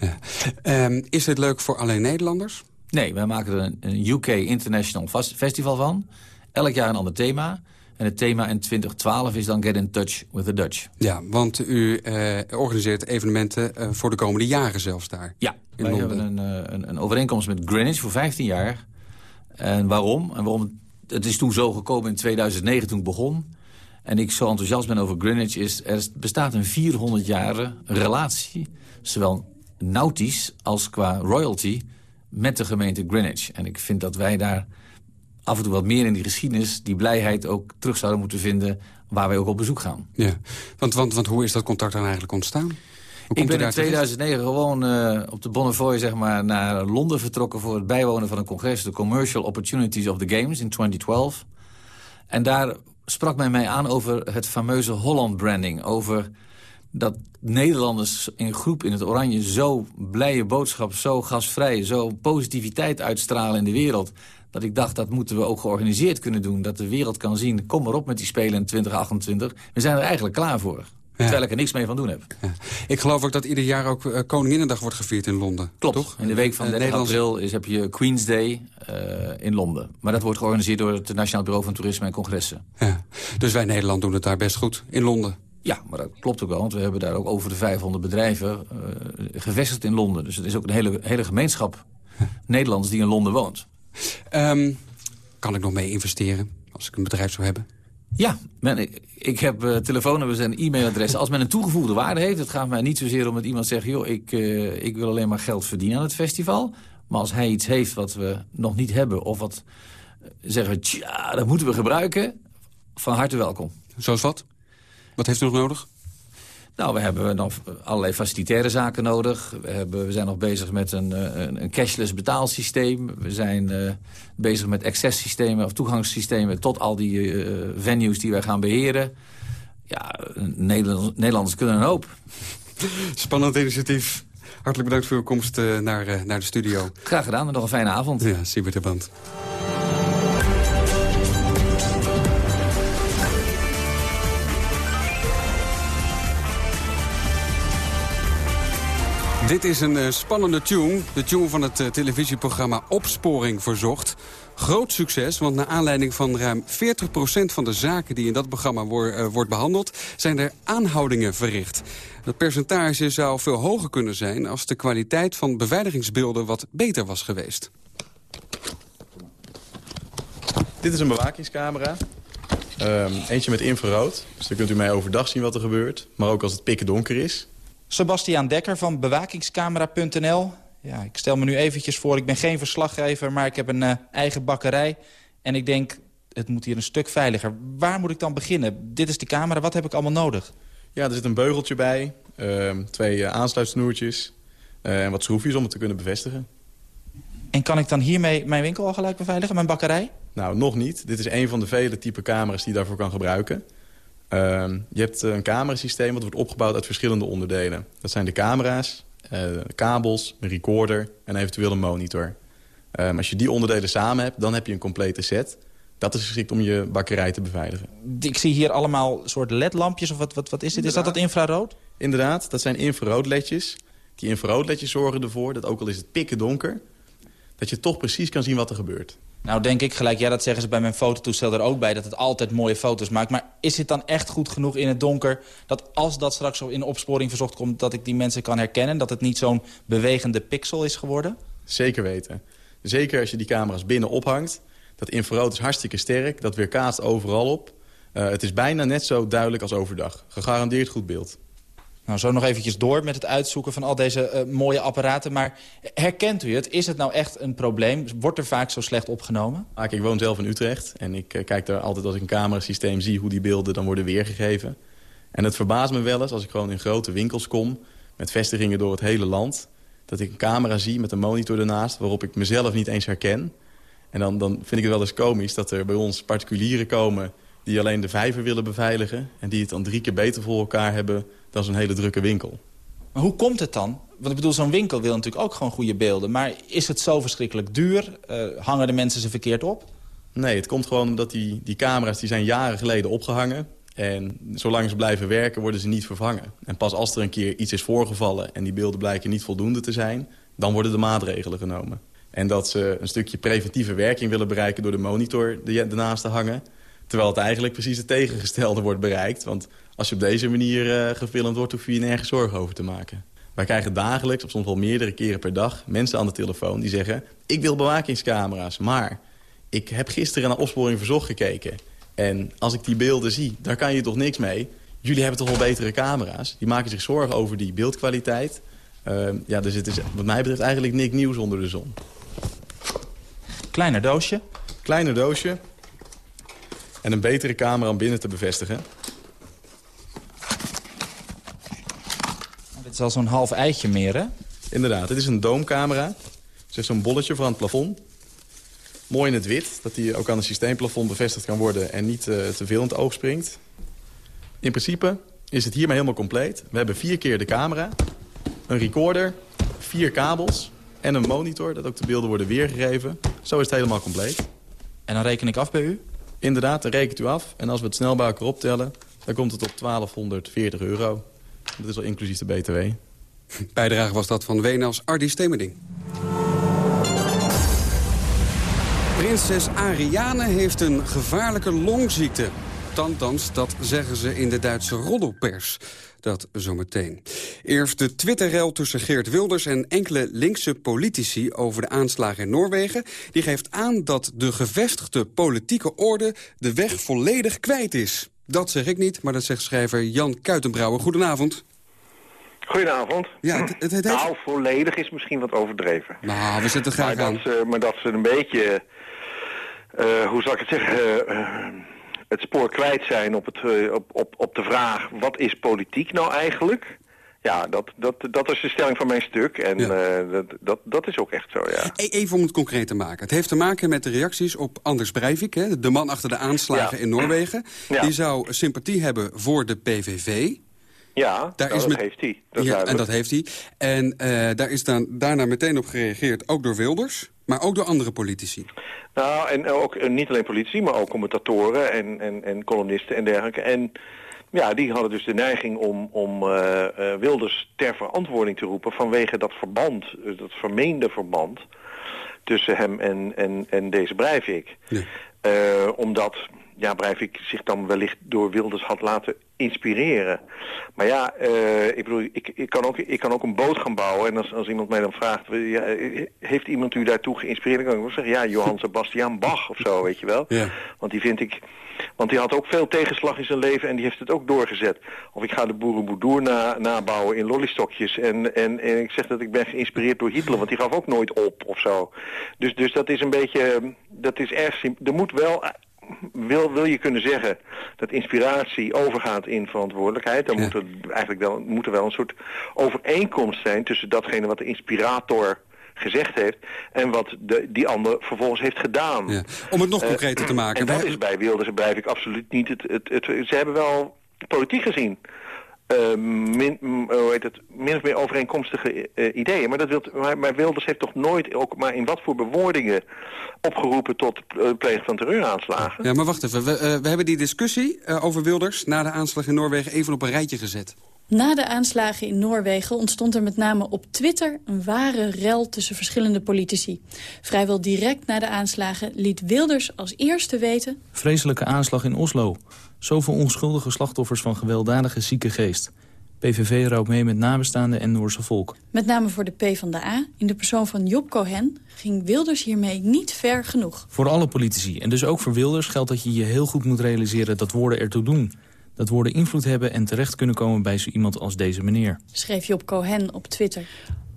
Ja. Um, is dit leuk voor alleen Nederlanders? Nee, wij maken er een, een UK International Festival van. Elk jaar een ander thema. En het thema in 2012 is dan Get in Touch with the Dutch. Ja, want u eh, organiseert evenementen eh, voor de komende jaren zelfs daar. Ja, in wij Londen. hebben een, uh, een, een, overeenkomst met Greenwich voor 15 jaar. En waarom? En waarom? Het is toen zo gekomen in 2009 toen ik begon. En ik zo enthousiast ben over Greenwich is... er bestaat een 400 jaren relatie, zowel nautisch als qua royalty... met de gemeente Greenwich. En ik vind dat wij daar af en toe wat meer in die geschiedenis... die blijheid ook terug zouden moeten vinden waar wij ook op bezoek gaan. Ja, want, want, want hoe is dat contact dan eigenlijk ontstaan? Ik ben in 2009 gewoon uh, op de Bonnefoy zeg maar, naar Londen vertrokken... voor het bijwonen van een congres, de Commercial Opportunities of the Games in 2012. En daar sprak men mij aan over het fameuze Holland-branding. Over dat Nederlanders in groep in het oranje zo blije boodschap... zo gasvrij, zo positiviteit uitstralen in de wereld dat ik dacht, dat moeten we ook georganiseerd kunnen doen. Dat de wereld kan zien, kom maar op met die Spelen in 2028. We zijn er eigenlijk klaar voor. Terwijl ik er niks mee van doen heb. Ja. Ik geloof ook dat ieder jaar ook uh, Koninginnedag wordt gevierd in Londen. Klopt. Toch? In de week van 30 uh, april is, heb je Queen's Day uh, in Londen. Maar dat wordt georganiseerd door het Nationaal Bureau van Toerisme en Congressen. Ja. Dus wij Nederland doen het daar best goed, in Londen. Ja, maar dat klopt ook wel, want we hebben daar ook over de 500 bedrijven gevestigd in Londen. Dus het is ook een hele, hele gemeenschap Nederlanders die in Londen woont. Um, kan ik nog mee investeren als ik een bedrijf zou hebben? Ja, men, ik, heb uh, telefoonnummers en e-mailadressen. Als men een toegevoegde waarde heeft, het gaat mij niet zozeer om dat iemand zegt... joh, ik, uh, ik wil alleen maar geld verdienen aan het festival. Maar als hij iets heeft wat we nog niet hebben... of wat uh, zeggen we, tja, dat moeten we gebruiken... van harte welkom. Zoals wat? Wat heeft u nog nodig? Nou, we hebben nog allerlei facilitaire zaken nodig. We, hebben, we zijn nog bezig met een, een, een cashless betaalsysteem. We zijn uh, bezig met accesssystemen of toegangssystemen... tot al die uh, venues die wij gaan beheren. Ja, Nederlanders, Nederlanders kunnen een hoop. Spannend initiatief. Hartelijk bedankt voor uw komst uh, naar, naar de studio. Graag gedaan en nog een fijne avond. Ja, Siebert de Band. Dit is een uh, spannende tune. De tune van het uh, televisieprogramma Opsporing Verzocht. Groot succes, want naar aanleiding van ruim 40% van de zaken... die in dat programma uh, wordt behandeld, zijn er aanhoudingen verricht. Dat percentage zou veel hoger kunnen zijn... als de kwaliteit van beveiligingsbeelden wat beter was geweest. Dit is een bewakingscamera. Um, eentje met infrarood. Dus dan kunt u mij overdag zien wat er gebeurt. Maar ook als het pikken donker is. Sebastiaan Dekker van bewakingscamera.nl. Ja, ik stel me nu eventjes voor, ik ben geen verslaggever... maar ik heb een uh, eigen bakkerij. En ik denk, het moet hier een stuk veiliger. Waar moet ik dan beginnen? Dit is de camera, wat heb ik allemaal nodig? Ja, er zit een beugeltje bij, uh, twee uh, aansluitsnoertjes... en wat schroefjes om het te kunnen bevestigen. En kan ik dan hiermee mijn winkel al gelijk beveiligen, mijn bakkerij? Nou, nog niet. Dit is een van de vele type camera's die je daarvoor kan gebruiken... Uh, je hebt een camerasysteem dat wordt opgebouwd uit verschillende onderdelen. Dat zijn de camera's, uh, kabels, een recorder en eventueel een monitor. Um, als je die onderdelen samen hebt, dan heb je een complete set. Dat is geschikt om je bakkerij te beveiligen. Ik zie hier allemaal soort ledlampjes of wat, wat, wat is dit? Inderdaad. Is dat dat infrarood? Inderdaad, dat zijn infraroodledjes. Die infraroodledjes zorgen ervoor dat ook al is het pikken donker... dat je toch precies kan zien wat er gebeurt. Nou denk ik gelijk, ja dat zeggen ze bij mijn fototoestel er ook bij... dat het altijd mooie foto's maakt. Maar is het dan echt goed genoeg in het donker... dat als dat straks in opsporing verzocht komt... dat ik die mensen kan herkennen? Dat het niet zo'n bewegende pixel is geworden? Zeker weten. Zeker als je die camera's binnen ophangt. Dat infrarood is hartstikke sterk. Dat weerkaatst overal op. Uh, het is bijna net zo duidelijk als overdag. Gegarandeerd goed beeld. Nou, zo nog eventjes door met het uitzoeken van al deze uh, mooie apparaten. Maar herkent u het? Is het nou echt een probleem? Wordt er vaak zo slecht opgenomen? Ah, ik woon zelf in Utrecht en ik uh, kijk daar altijd als ik een camerasysteem zie... hoe die beelden dan worden weergegeven. En het verbaast me wel eens als ik gewoon in grote winkels kom... met vestigingen door het hele land... dat ik een camera zie met een monitor ernaast... waarop ik mezelf niet eens herken. En dan, dan vind ik het wel eens komisch dat er bij ons particulieren komen... die alleen de vijver willen beveiligen... en die het dan drie keer beter voor elkaar hebben dan zo'n hele drukke winkel. Maar hoe komt het dan? Want ik bedoel, zo'n winkel wil natuurlijk ook gewoon goede beelden. Maar is het zo verschrikkelijk duur? Uh, hangen de mensen ze verkeerd op? Nee, het komt gewoon omdat die, die camera's die zijn jaren geleden opgehangen. En zolang ze blijven werken, worden ze niet vervangen. En pas als er een keer iets is voorgevallen en die beelden blijken niet voldoende te zijn... dan worden de maatregelen genomen. En dat ze een stukje preventieve werking willen bereiken door de monitor ernaast te hangen... terwijl het eigenlijk precies het tegengestelde wordt bereikt. Want als je op deze manier uh, gefilmd wordt, hoef je je nergens zorgen over te maken. Wij krijgen dagelijks, of soms wel meerdere keren per dag... mensen aan de telefoon die zeggen... ik wil bewakingscamera's, maar ik heb gisteren naar opsporing verzocht gekeken... en als ik die beelden zie, daar kan je toch niks mee. Jullie hebben toch wel betere camera's? Die maken zich zorgen over die beeldkwaliteit. Uh, ja, dus het is wat mij betreft eigenlijk niks nieuws onder de zon. Kleiner doosje. Kleiner doosje. En een betere camera om binnen te bevestigen. Het is al zo'n half eitje meer, hè? Inderdaad, dit is een doomcamera. Zeg zo'n bolletje voor aan het plafond. Mooi in het wit, dat die ook aan het systeemplafond bevestigd kan worden... en niet uh, te veel in het oog springt. In principe is het hiermee helemaal compleet. We hebben vier keer de camera, een recorder, vier kabels... en een monitor, dat ook de beelden worden weergegeven. Zo is het helemaal compleet. En dan reken ik af bij u? Inderdaad, dan rekent u af. En als we het snel bij elkaar optellen, dan komt het op 1240 euro. Dat is al inclusief de BTW. Bijdrage was dat van Wenels Ardi Stemerding. Prinses Ariane heeft een gevaarlijke longziekte. Tandans, dat zeggen ze in de Duitse roddelpers. Dat zometeen. Eerst de Twitterrel tussen Geert Wilders en enkele linkse politici... over de aanslagen in Noorwegen. Die geeft aan dat de gevestigde politieke orde de weg volledig kwijt is. Dat zeg ik niet, maar dat zegt schrijver Jan Kuitenbrouwer. Goedenavond. Goedenavond. Ja, het, het, het Nou, volledig is misschien wat overdreven. Nou, we zitten graag maar aan. Ze, maar dat ze een beetje, uh, hoe zal ik het zeggen, uh, het spoor kwijt zijn op, het, uh, op, op, op de vraag... wat is politiek nou eigenlijk? Ja, dat, dat, dat is de stelling van mijn stuk. En ja. uh, dat, dat, dat is ook echt zo, ja. Even om het concreet te maken. Het heeft te maken met de reacties op Anders Breivik... Hè, de man achter de aanslagen ja. in Noorwegen. Ja. Die zou sympathie hebben voor de PVV. Ja, daar nou, is dat met... heeft hij. Ja, en dat heeft hij. En uh, daar is dan daarna meteen op gereageerd, ook door Wilders... maar ook door andere politici. Nou, en ook niet alleen politici, maar ook commentatoren en, en, en columnisten en dergelijke. En ja, die hadden dus de neiging om, om uh, uh, Wilders ter verantwoording te roepen... vanwege dat verband, dat vermeende verband tussen hem en, en, en deze Breivik. Uh, omdat ja, Breivik zich dan wellicht door Wilders had laten inspireren. Maar ja, uh, ik bedoel, ik, ik, kan ook, ik kan ook een boot gaan bouwen. En als, als iemand mij dan vraagt, ja, heeft iemand u daartoe geïnspireerd? Dan kan ik wel zeggen, ja, Johann Sebastian Bach of zo, weet je wel. Ja. Want die vind ik, want die had ook veel tegenslag in zijn leven en die heeft het ook doorgezet. Of ik ga de Boerenboedoer na, nabouwen in lollystokjes. En, en, en ik zeg dat ik ben geïnspireerd door Hitler, want die gaf ook nooit op of zo. Dus, dus dat is een beetje, dat is erg, er moet wel wil, wil je kunnen zeggen dat inspiratie overgaat in verantwoordelijkheid... dan ja. moet er eigenlijk wel, moet er wel een soort overeenkomst zijn... tussen datgene wat de inspirator gezegd heeft... en wat de, die ander vervolgens heeft gedaan. Ja. Om het nog concreter uh, te maken. En dat is bij Wilders en Breivik absoluut niet het, het... Ze hebben wel politiek gezien... Uh, min, hoe heet het, min of meer overeenkomstige uh, ideeën. Maar, dat wilt, maar, maar, Wilders heeft toch nooit, ook maar in wat voor bewoordingen, opgeroepen tot het plegen van terreuraanslagen? Ja, maar wacht even. We, uh, we hebben die discussie over Wilders na de aanslag in Noorwegen even op een rijtje gezet. Na de aanslagen in Noorwegen ontstond er met name op Twitter een ware rel tussen verschillende politici. Vrijwel direct na de aanslagen liet Wilders als eerste weten... Vreselijke aanslag in Oslo. Zoveel onschuldige slachtoffers van gewelddadige zieke geest. PVV rouwt mee met nabestaanden en Noorse volk. Met name voor de PvdA, in de persoon van Job Cohen... ging Wilders hiermee niet ver genoeg. Voor alle politici, en dus ook voor Wilders, geldt dat je je heel goed moet realiseren... dat woorden ertoe doen. Dat woorden invloed hebben en terecht kunnen komen bij zo iemand als deze meneer. Schreef Job Cohen op Twitter.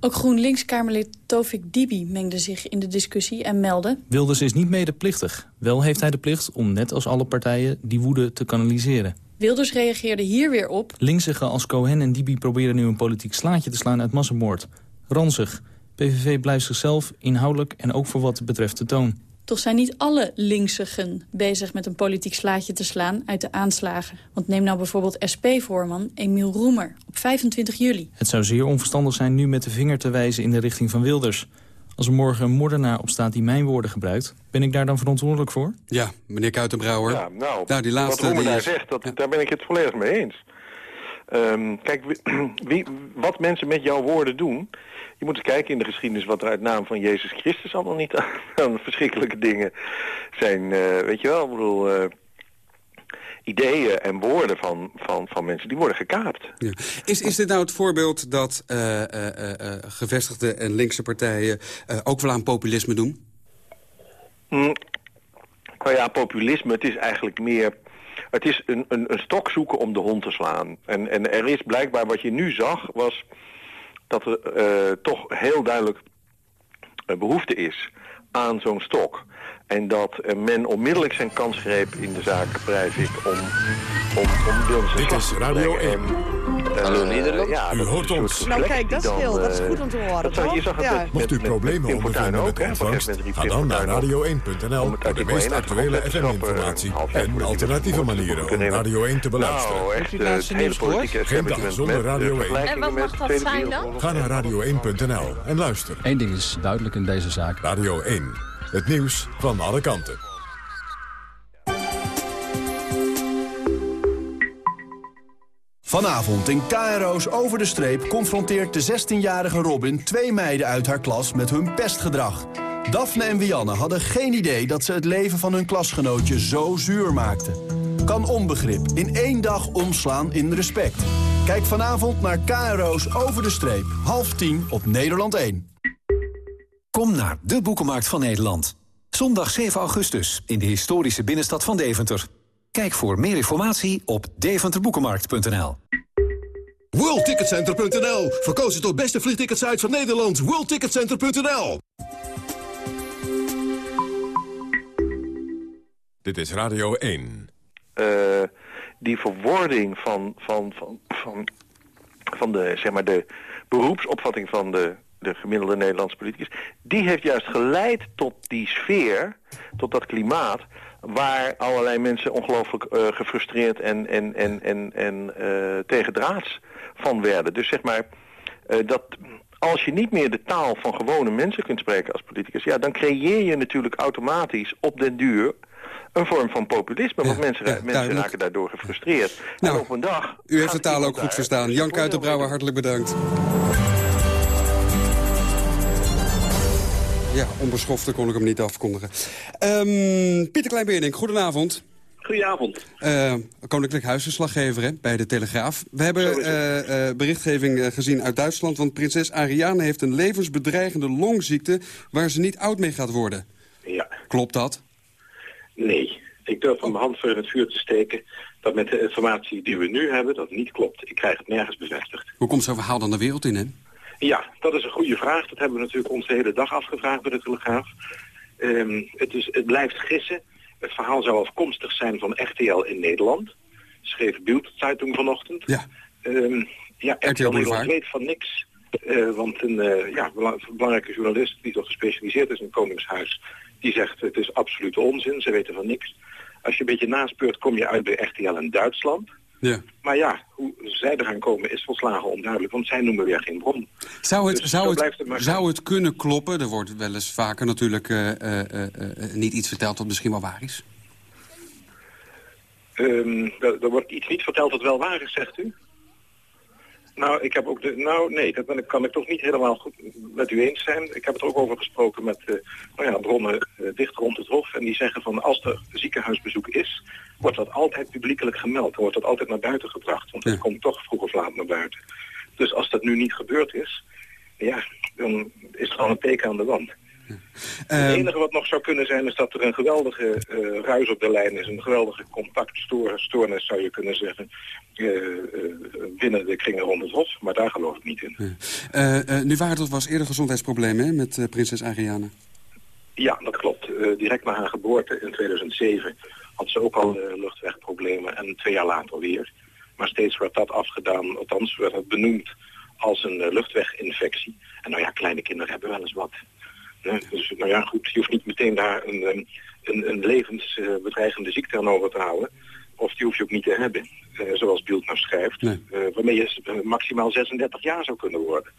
Ook GroenLinks-Kamerlid Tofik Dibi mengde zich in de discussie en meldde... Wilders is niet medeplichtig. Wel heeft hij de plicht om, net als alle partijen, die woede te kanaliseren. Wilders reageerde hier weer op... Linksigen als Cohen en Dibi proberen nu een politiek slaatje te slaan uit massamoord. Ranzig. PVV blijft zichzelf, inhoudelijk en ook voor wat betreft de toon. Toch zijn niet alle linksigen bezig met een politiek slaatje te slaan uit de aanslagen. Want neem nou bijvoorbeeld SP-voorman Emiel Roemer op 25 juli. Het zou zeer onverstandig zijn nu met de vinger te wijzen in de richting van Wilders. Als er morgen een moordenaar opstaat die mijn woorden gebruikt... ben ik daar dan verantwoordelijk voor? Ja, meneer Kuitenbrouwer. Ja, nou, nou die laatste, wat Roemer daar zegt, dat, daar ben ik het volledig mee eens. Um, kijk, wie, wat mensen met jouw woorden doen... Je moet eens kijken in de geschiedenis wat er uit naam van Jezus Christus allemaal niet aan, aan verschrikkelijke dingen zijn. Uh, weet je wel, ik bedoel... Uh, ideeën en woorden van, van, van mensen, die worden gekaapt. Ja. Is, is dit nou het voorbeeld dat uh, gevestigde en linkse partijen ook wel aan populisme doen? Mm. Nou ja, populisme, het is eigenlijk meer... Het is een, een, een stok zoeken om de hond te slaan. En, en er is blijkbaar, wat je nu zag, was dat er uh, toch heel duidelijk uh, behoefte is aan zo'n stok. En dat uh, men onmiddellijk zijn kans greep in de zaak Breivik om, om, om Dit is Radio 1. Hallo Nederland. Ja, u hoort ons. Nou kijk, dat scheelt. Dat is goed om te horen, toch? Je zag het ja. met, Mocht u problemen ondervinden met de ontvangst, ga dan naar radio1.nl voor de meest actuele FM-informatie en alternatieve manieren om Radio 1 te beluisteren. Nou, echt, het hele politieke Geen dag zonder Radio 1. En wat mag dat zijn dan? Ga naar radio1.nl en luister. Eén ding is duidelijk in deze zaak. Radio 1. Het nieuws van alle kanten. Vanavond in KRO's Over de Streep confronteert de 16-jarige Robin twee meiden uit haar klas met hun pestgedrag. Daphne en Wianne hadden geen idee dat ze het leven van hun klasgenootje zo zuur maakten. Kan onbegrip in één dag omslaan in respect. Kijk vanavond naar KRO's Over de Streep, half tien op Nederland 1. Kom naar de Boekenmarkt van Nederland. Zondag 7 augustus in de historische binnenstad van Deventer. Kijk voor meer informatie op deventerboekenmarkt.nl. WorldTicketCenter.nl Verkozen tot beste vliegticketsite van Nederland. WorldTicketCenter.nl Dit is Radio 1. Uh, die verwording van, van, van, van, van de, zeg maar de beroepsopvatting van de, de gemiddelde Nederlandse politicus... die heeft juist geleid tot die sfeer, tot dat klimaat waar allerlei mensen ongelooflijk uh, gefrustreerd en, en, en, en, en uh, tegendraads van werden. Dus zeg maar, uh, dat als je niet meer de taal van gewone mensen kunt spreken als politicus... ja, dan creëer je natuurlijk automatisch op den duur een vorm van populisme. Want mensen, ja, mensen duidelijk. raken daardoor gefrustreerd. Nou, en op een dag... U heeft de taal ook goed daar verstaan. Jan Kuitenbrouwer, hartelijk bedankt. Ja, onbeschofte kon ik hem niet afkondigen. Um, Pieter Kleinbeerdink, goedenavond. Goedenavond. Uh, Koninklijk Huisverslaggever hè, bij de Telegraaf. We hebben uh, uh, berichtgeving gezien uit Duitsland... want prinses Ariane heeft een levensbedreigende longziekte... waar ze niet oud mee gaat worden. Ja. Klopt dat? Nee. Ik durf mijn hand voor in het vuur te steken... dat met de informatie die we nu hebben, dat niet klopt. Ik krijg het nergens bevestigd. Hoe komt zo'n verhaal dan de wereld in, hè? Ja, dat is een goede vraag. Dat hebben we natuurlijk ons de hele dag afgevraagd bij de Telegraaf. Um, het, is, het blijft gissen. Het verhaal zou afkomstig zijn van RTL in Nederland. Schreef Bild Zeitung vanochtend. Ja. Um, ja, RTL, RTL Nederland weet van niks. Uh, want een uh, ja, belangrijke journalist die toch gespecialiseerd is in het Koningshuis... die zegt het is absolute onzin, ze weten van niks. Als je een beetje naspeurt kom je uit bij RTL in Duitsland... Ja. Maar ja, hoe zij er gaan komen is volslagen onduidelijk, want zij noemen weer geen bron. Zou het, dus zou het, zou het kunnen kloppen? Er wordt wel eens vaker natuurlijk uh, uh, uh, niet iets verteld wat misschien wel waar is. Um, er, er wordt iets niet verteld dat wel waar is, zegt u? Nou, ik heb ook de, nou nee, dat kan ik toch niet helemaal goed met u eens zijn. Ik heb het er ook over gesproken met uh, nou ja, bronnen uh, dicht rond het hof. En die zeggen van als er ziekenhuisbezoek is, wordt dat altijd publiekelijk gemeld. Dan wordt dat altijd naar buiten gebracht. Want dat ja. komt toch vroeg of laat naar buiten. Dus als dat nu niet gebeurd is, ja, dan is er al een teken aan de wand. Het enige wat nog zou kunnen zijn is dat er een geweldige uh, ruis op de lijn is. Een geweldige contactstoornis zou je kunnen zeggen. Uh, binnen de kringen rond het hof. Maar daar geloof ik niet in. nu waren er was eerder gezondheidsproblemen met prinses Ariane. Ja, dat klopt. direct na haar geboorte in 2007 had ze ook al luchtwegproblemen. En twee jaar later weer. Maar steeds werd dat afgedaan. Althans werd het benoemd als een luchtweginfectie. En nou ja, kleine kinderen hebben wel eens wat. Dus nou ja, goed, je hoeft niet meteen daar een, een, een levensbedreigende ziekte aan over te houden. Of die hoef je ook niet te hebben, uh, zoals Bielt nou schrijft. Nee. Uh, waarmee je uh, maximaal 36 jaar zou kunnen worden.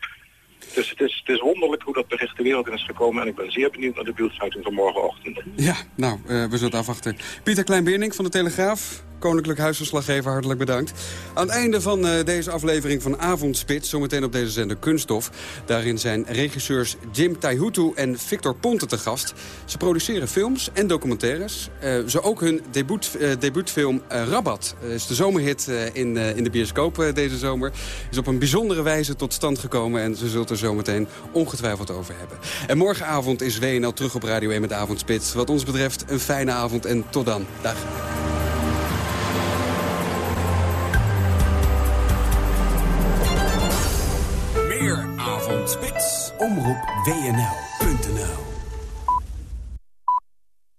Dus het is, het is wonderlijk hoe dat bericht de wereld in is gekomen. En ik ben zeer benieuwd naar de beeldsluiting van morgenochtend. Ja, nou, we zullen afwachten. Pieter Klein-Beerning van de Telegraaf. Koninklijk Huisverslaggever, hartelijk bedankt. Aan het einde van uh, deze aflevering van Avondspits... zometeen op deze zender Kunststof. Daarin zijn regisseurs Jim Taihutu en Victor Ponte te gast. Ze produceren films en documentaires. Uh, zo ook hun debuut, uh, debuutfilm Rabat. is de zomerhit in, in de bioscoop deze zomer. Is op een bijzondere wijze tot stand gekomen... en ze zult er zometeen ongetwijfeld over hebben. En morgenavond is WNL terug op Radio 1 met Avondspits. Wat ons betreft een fijne avond en tot dan. Dag. Spits. Omroep WNL.nl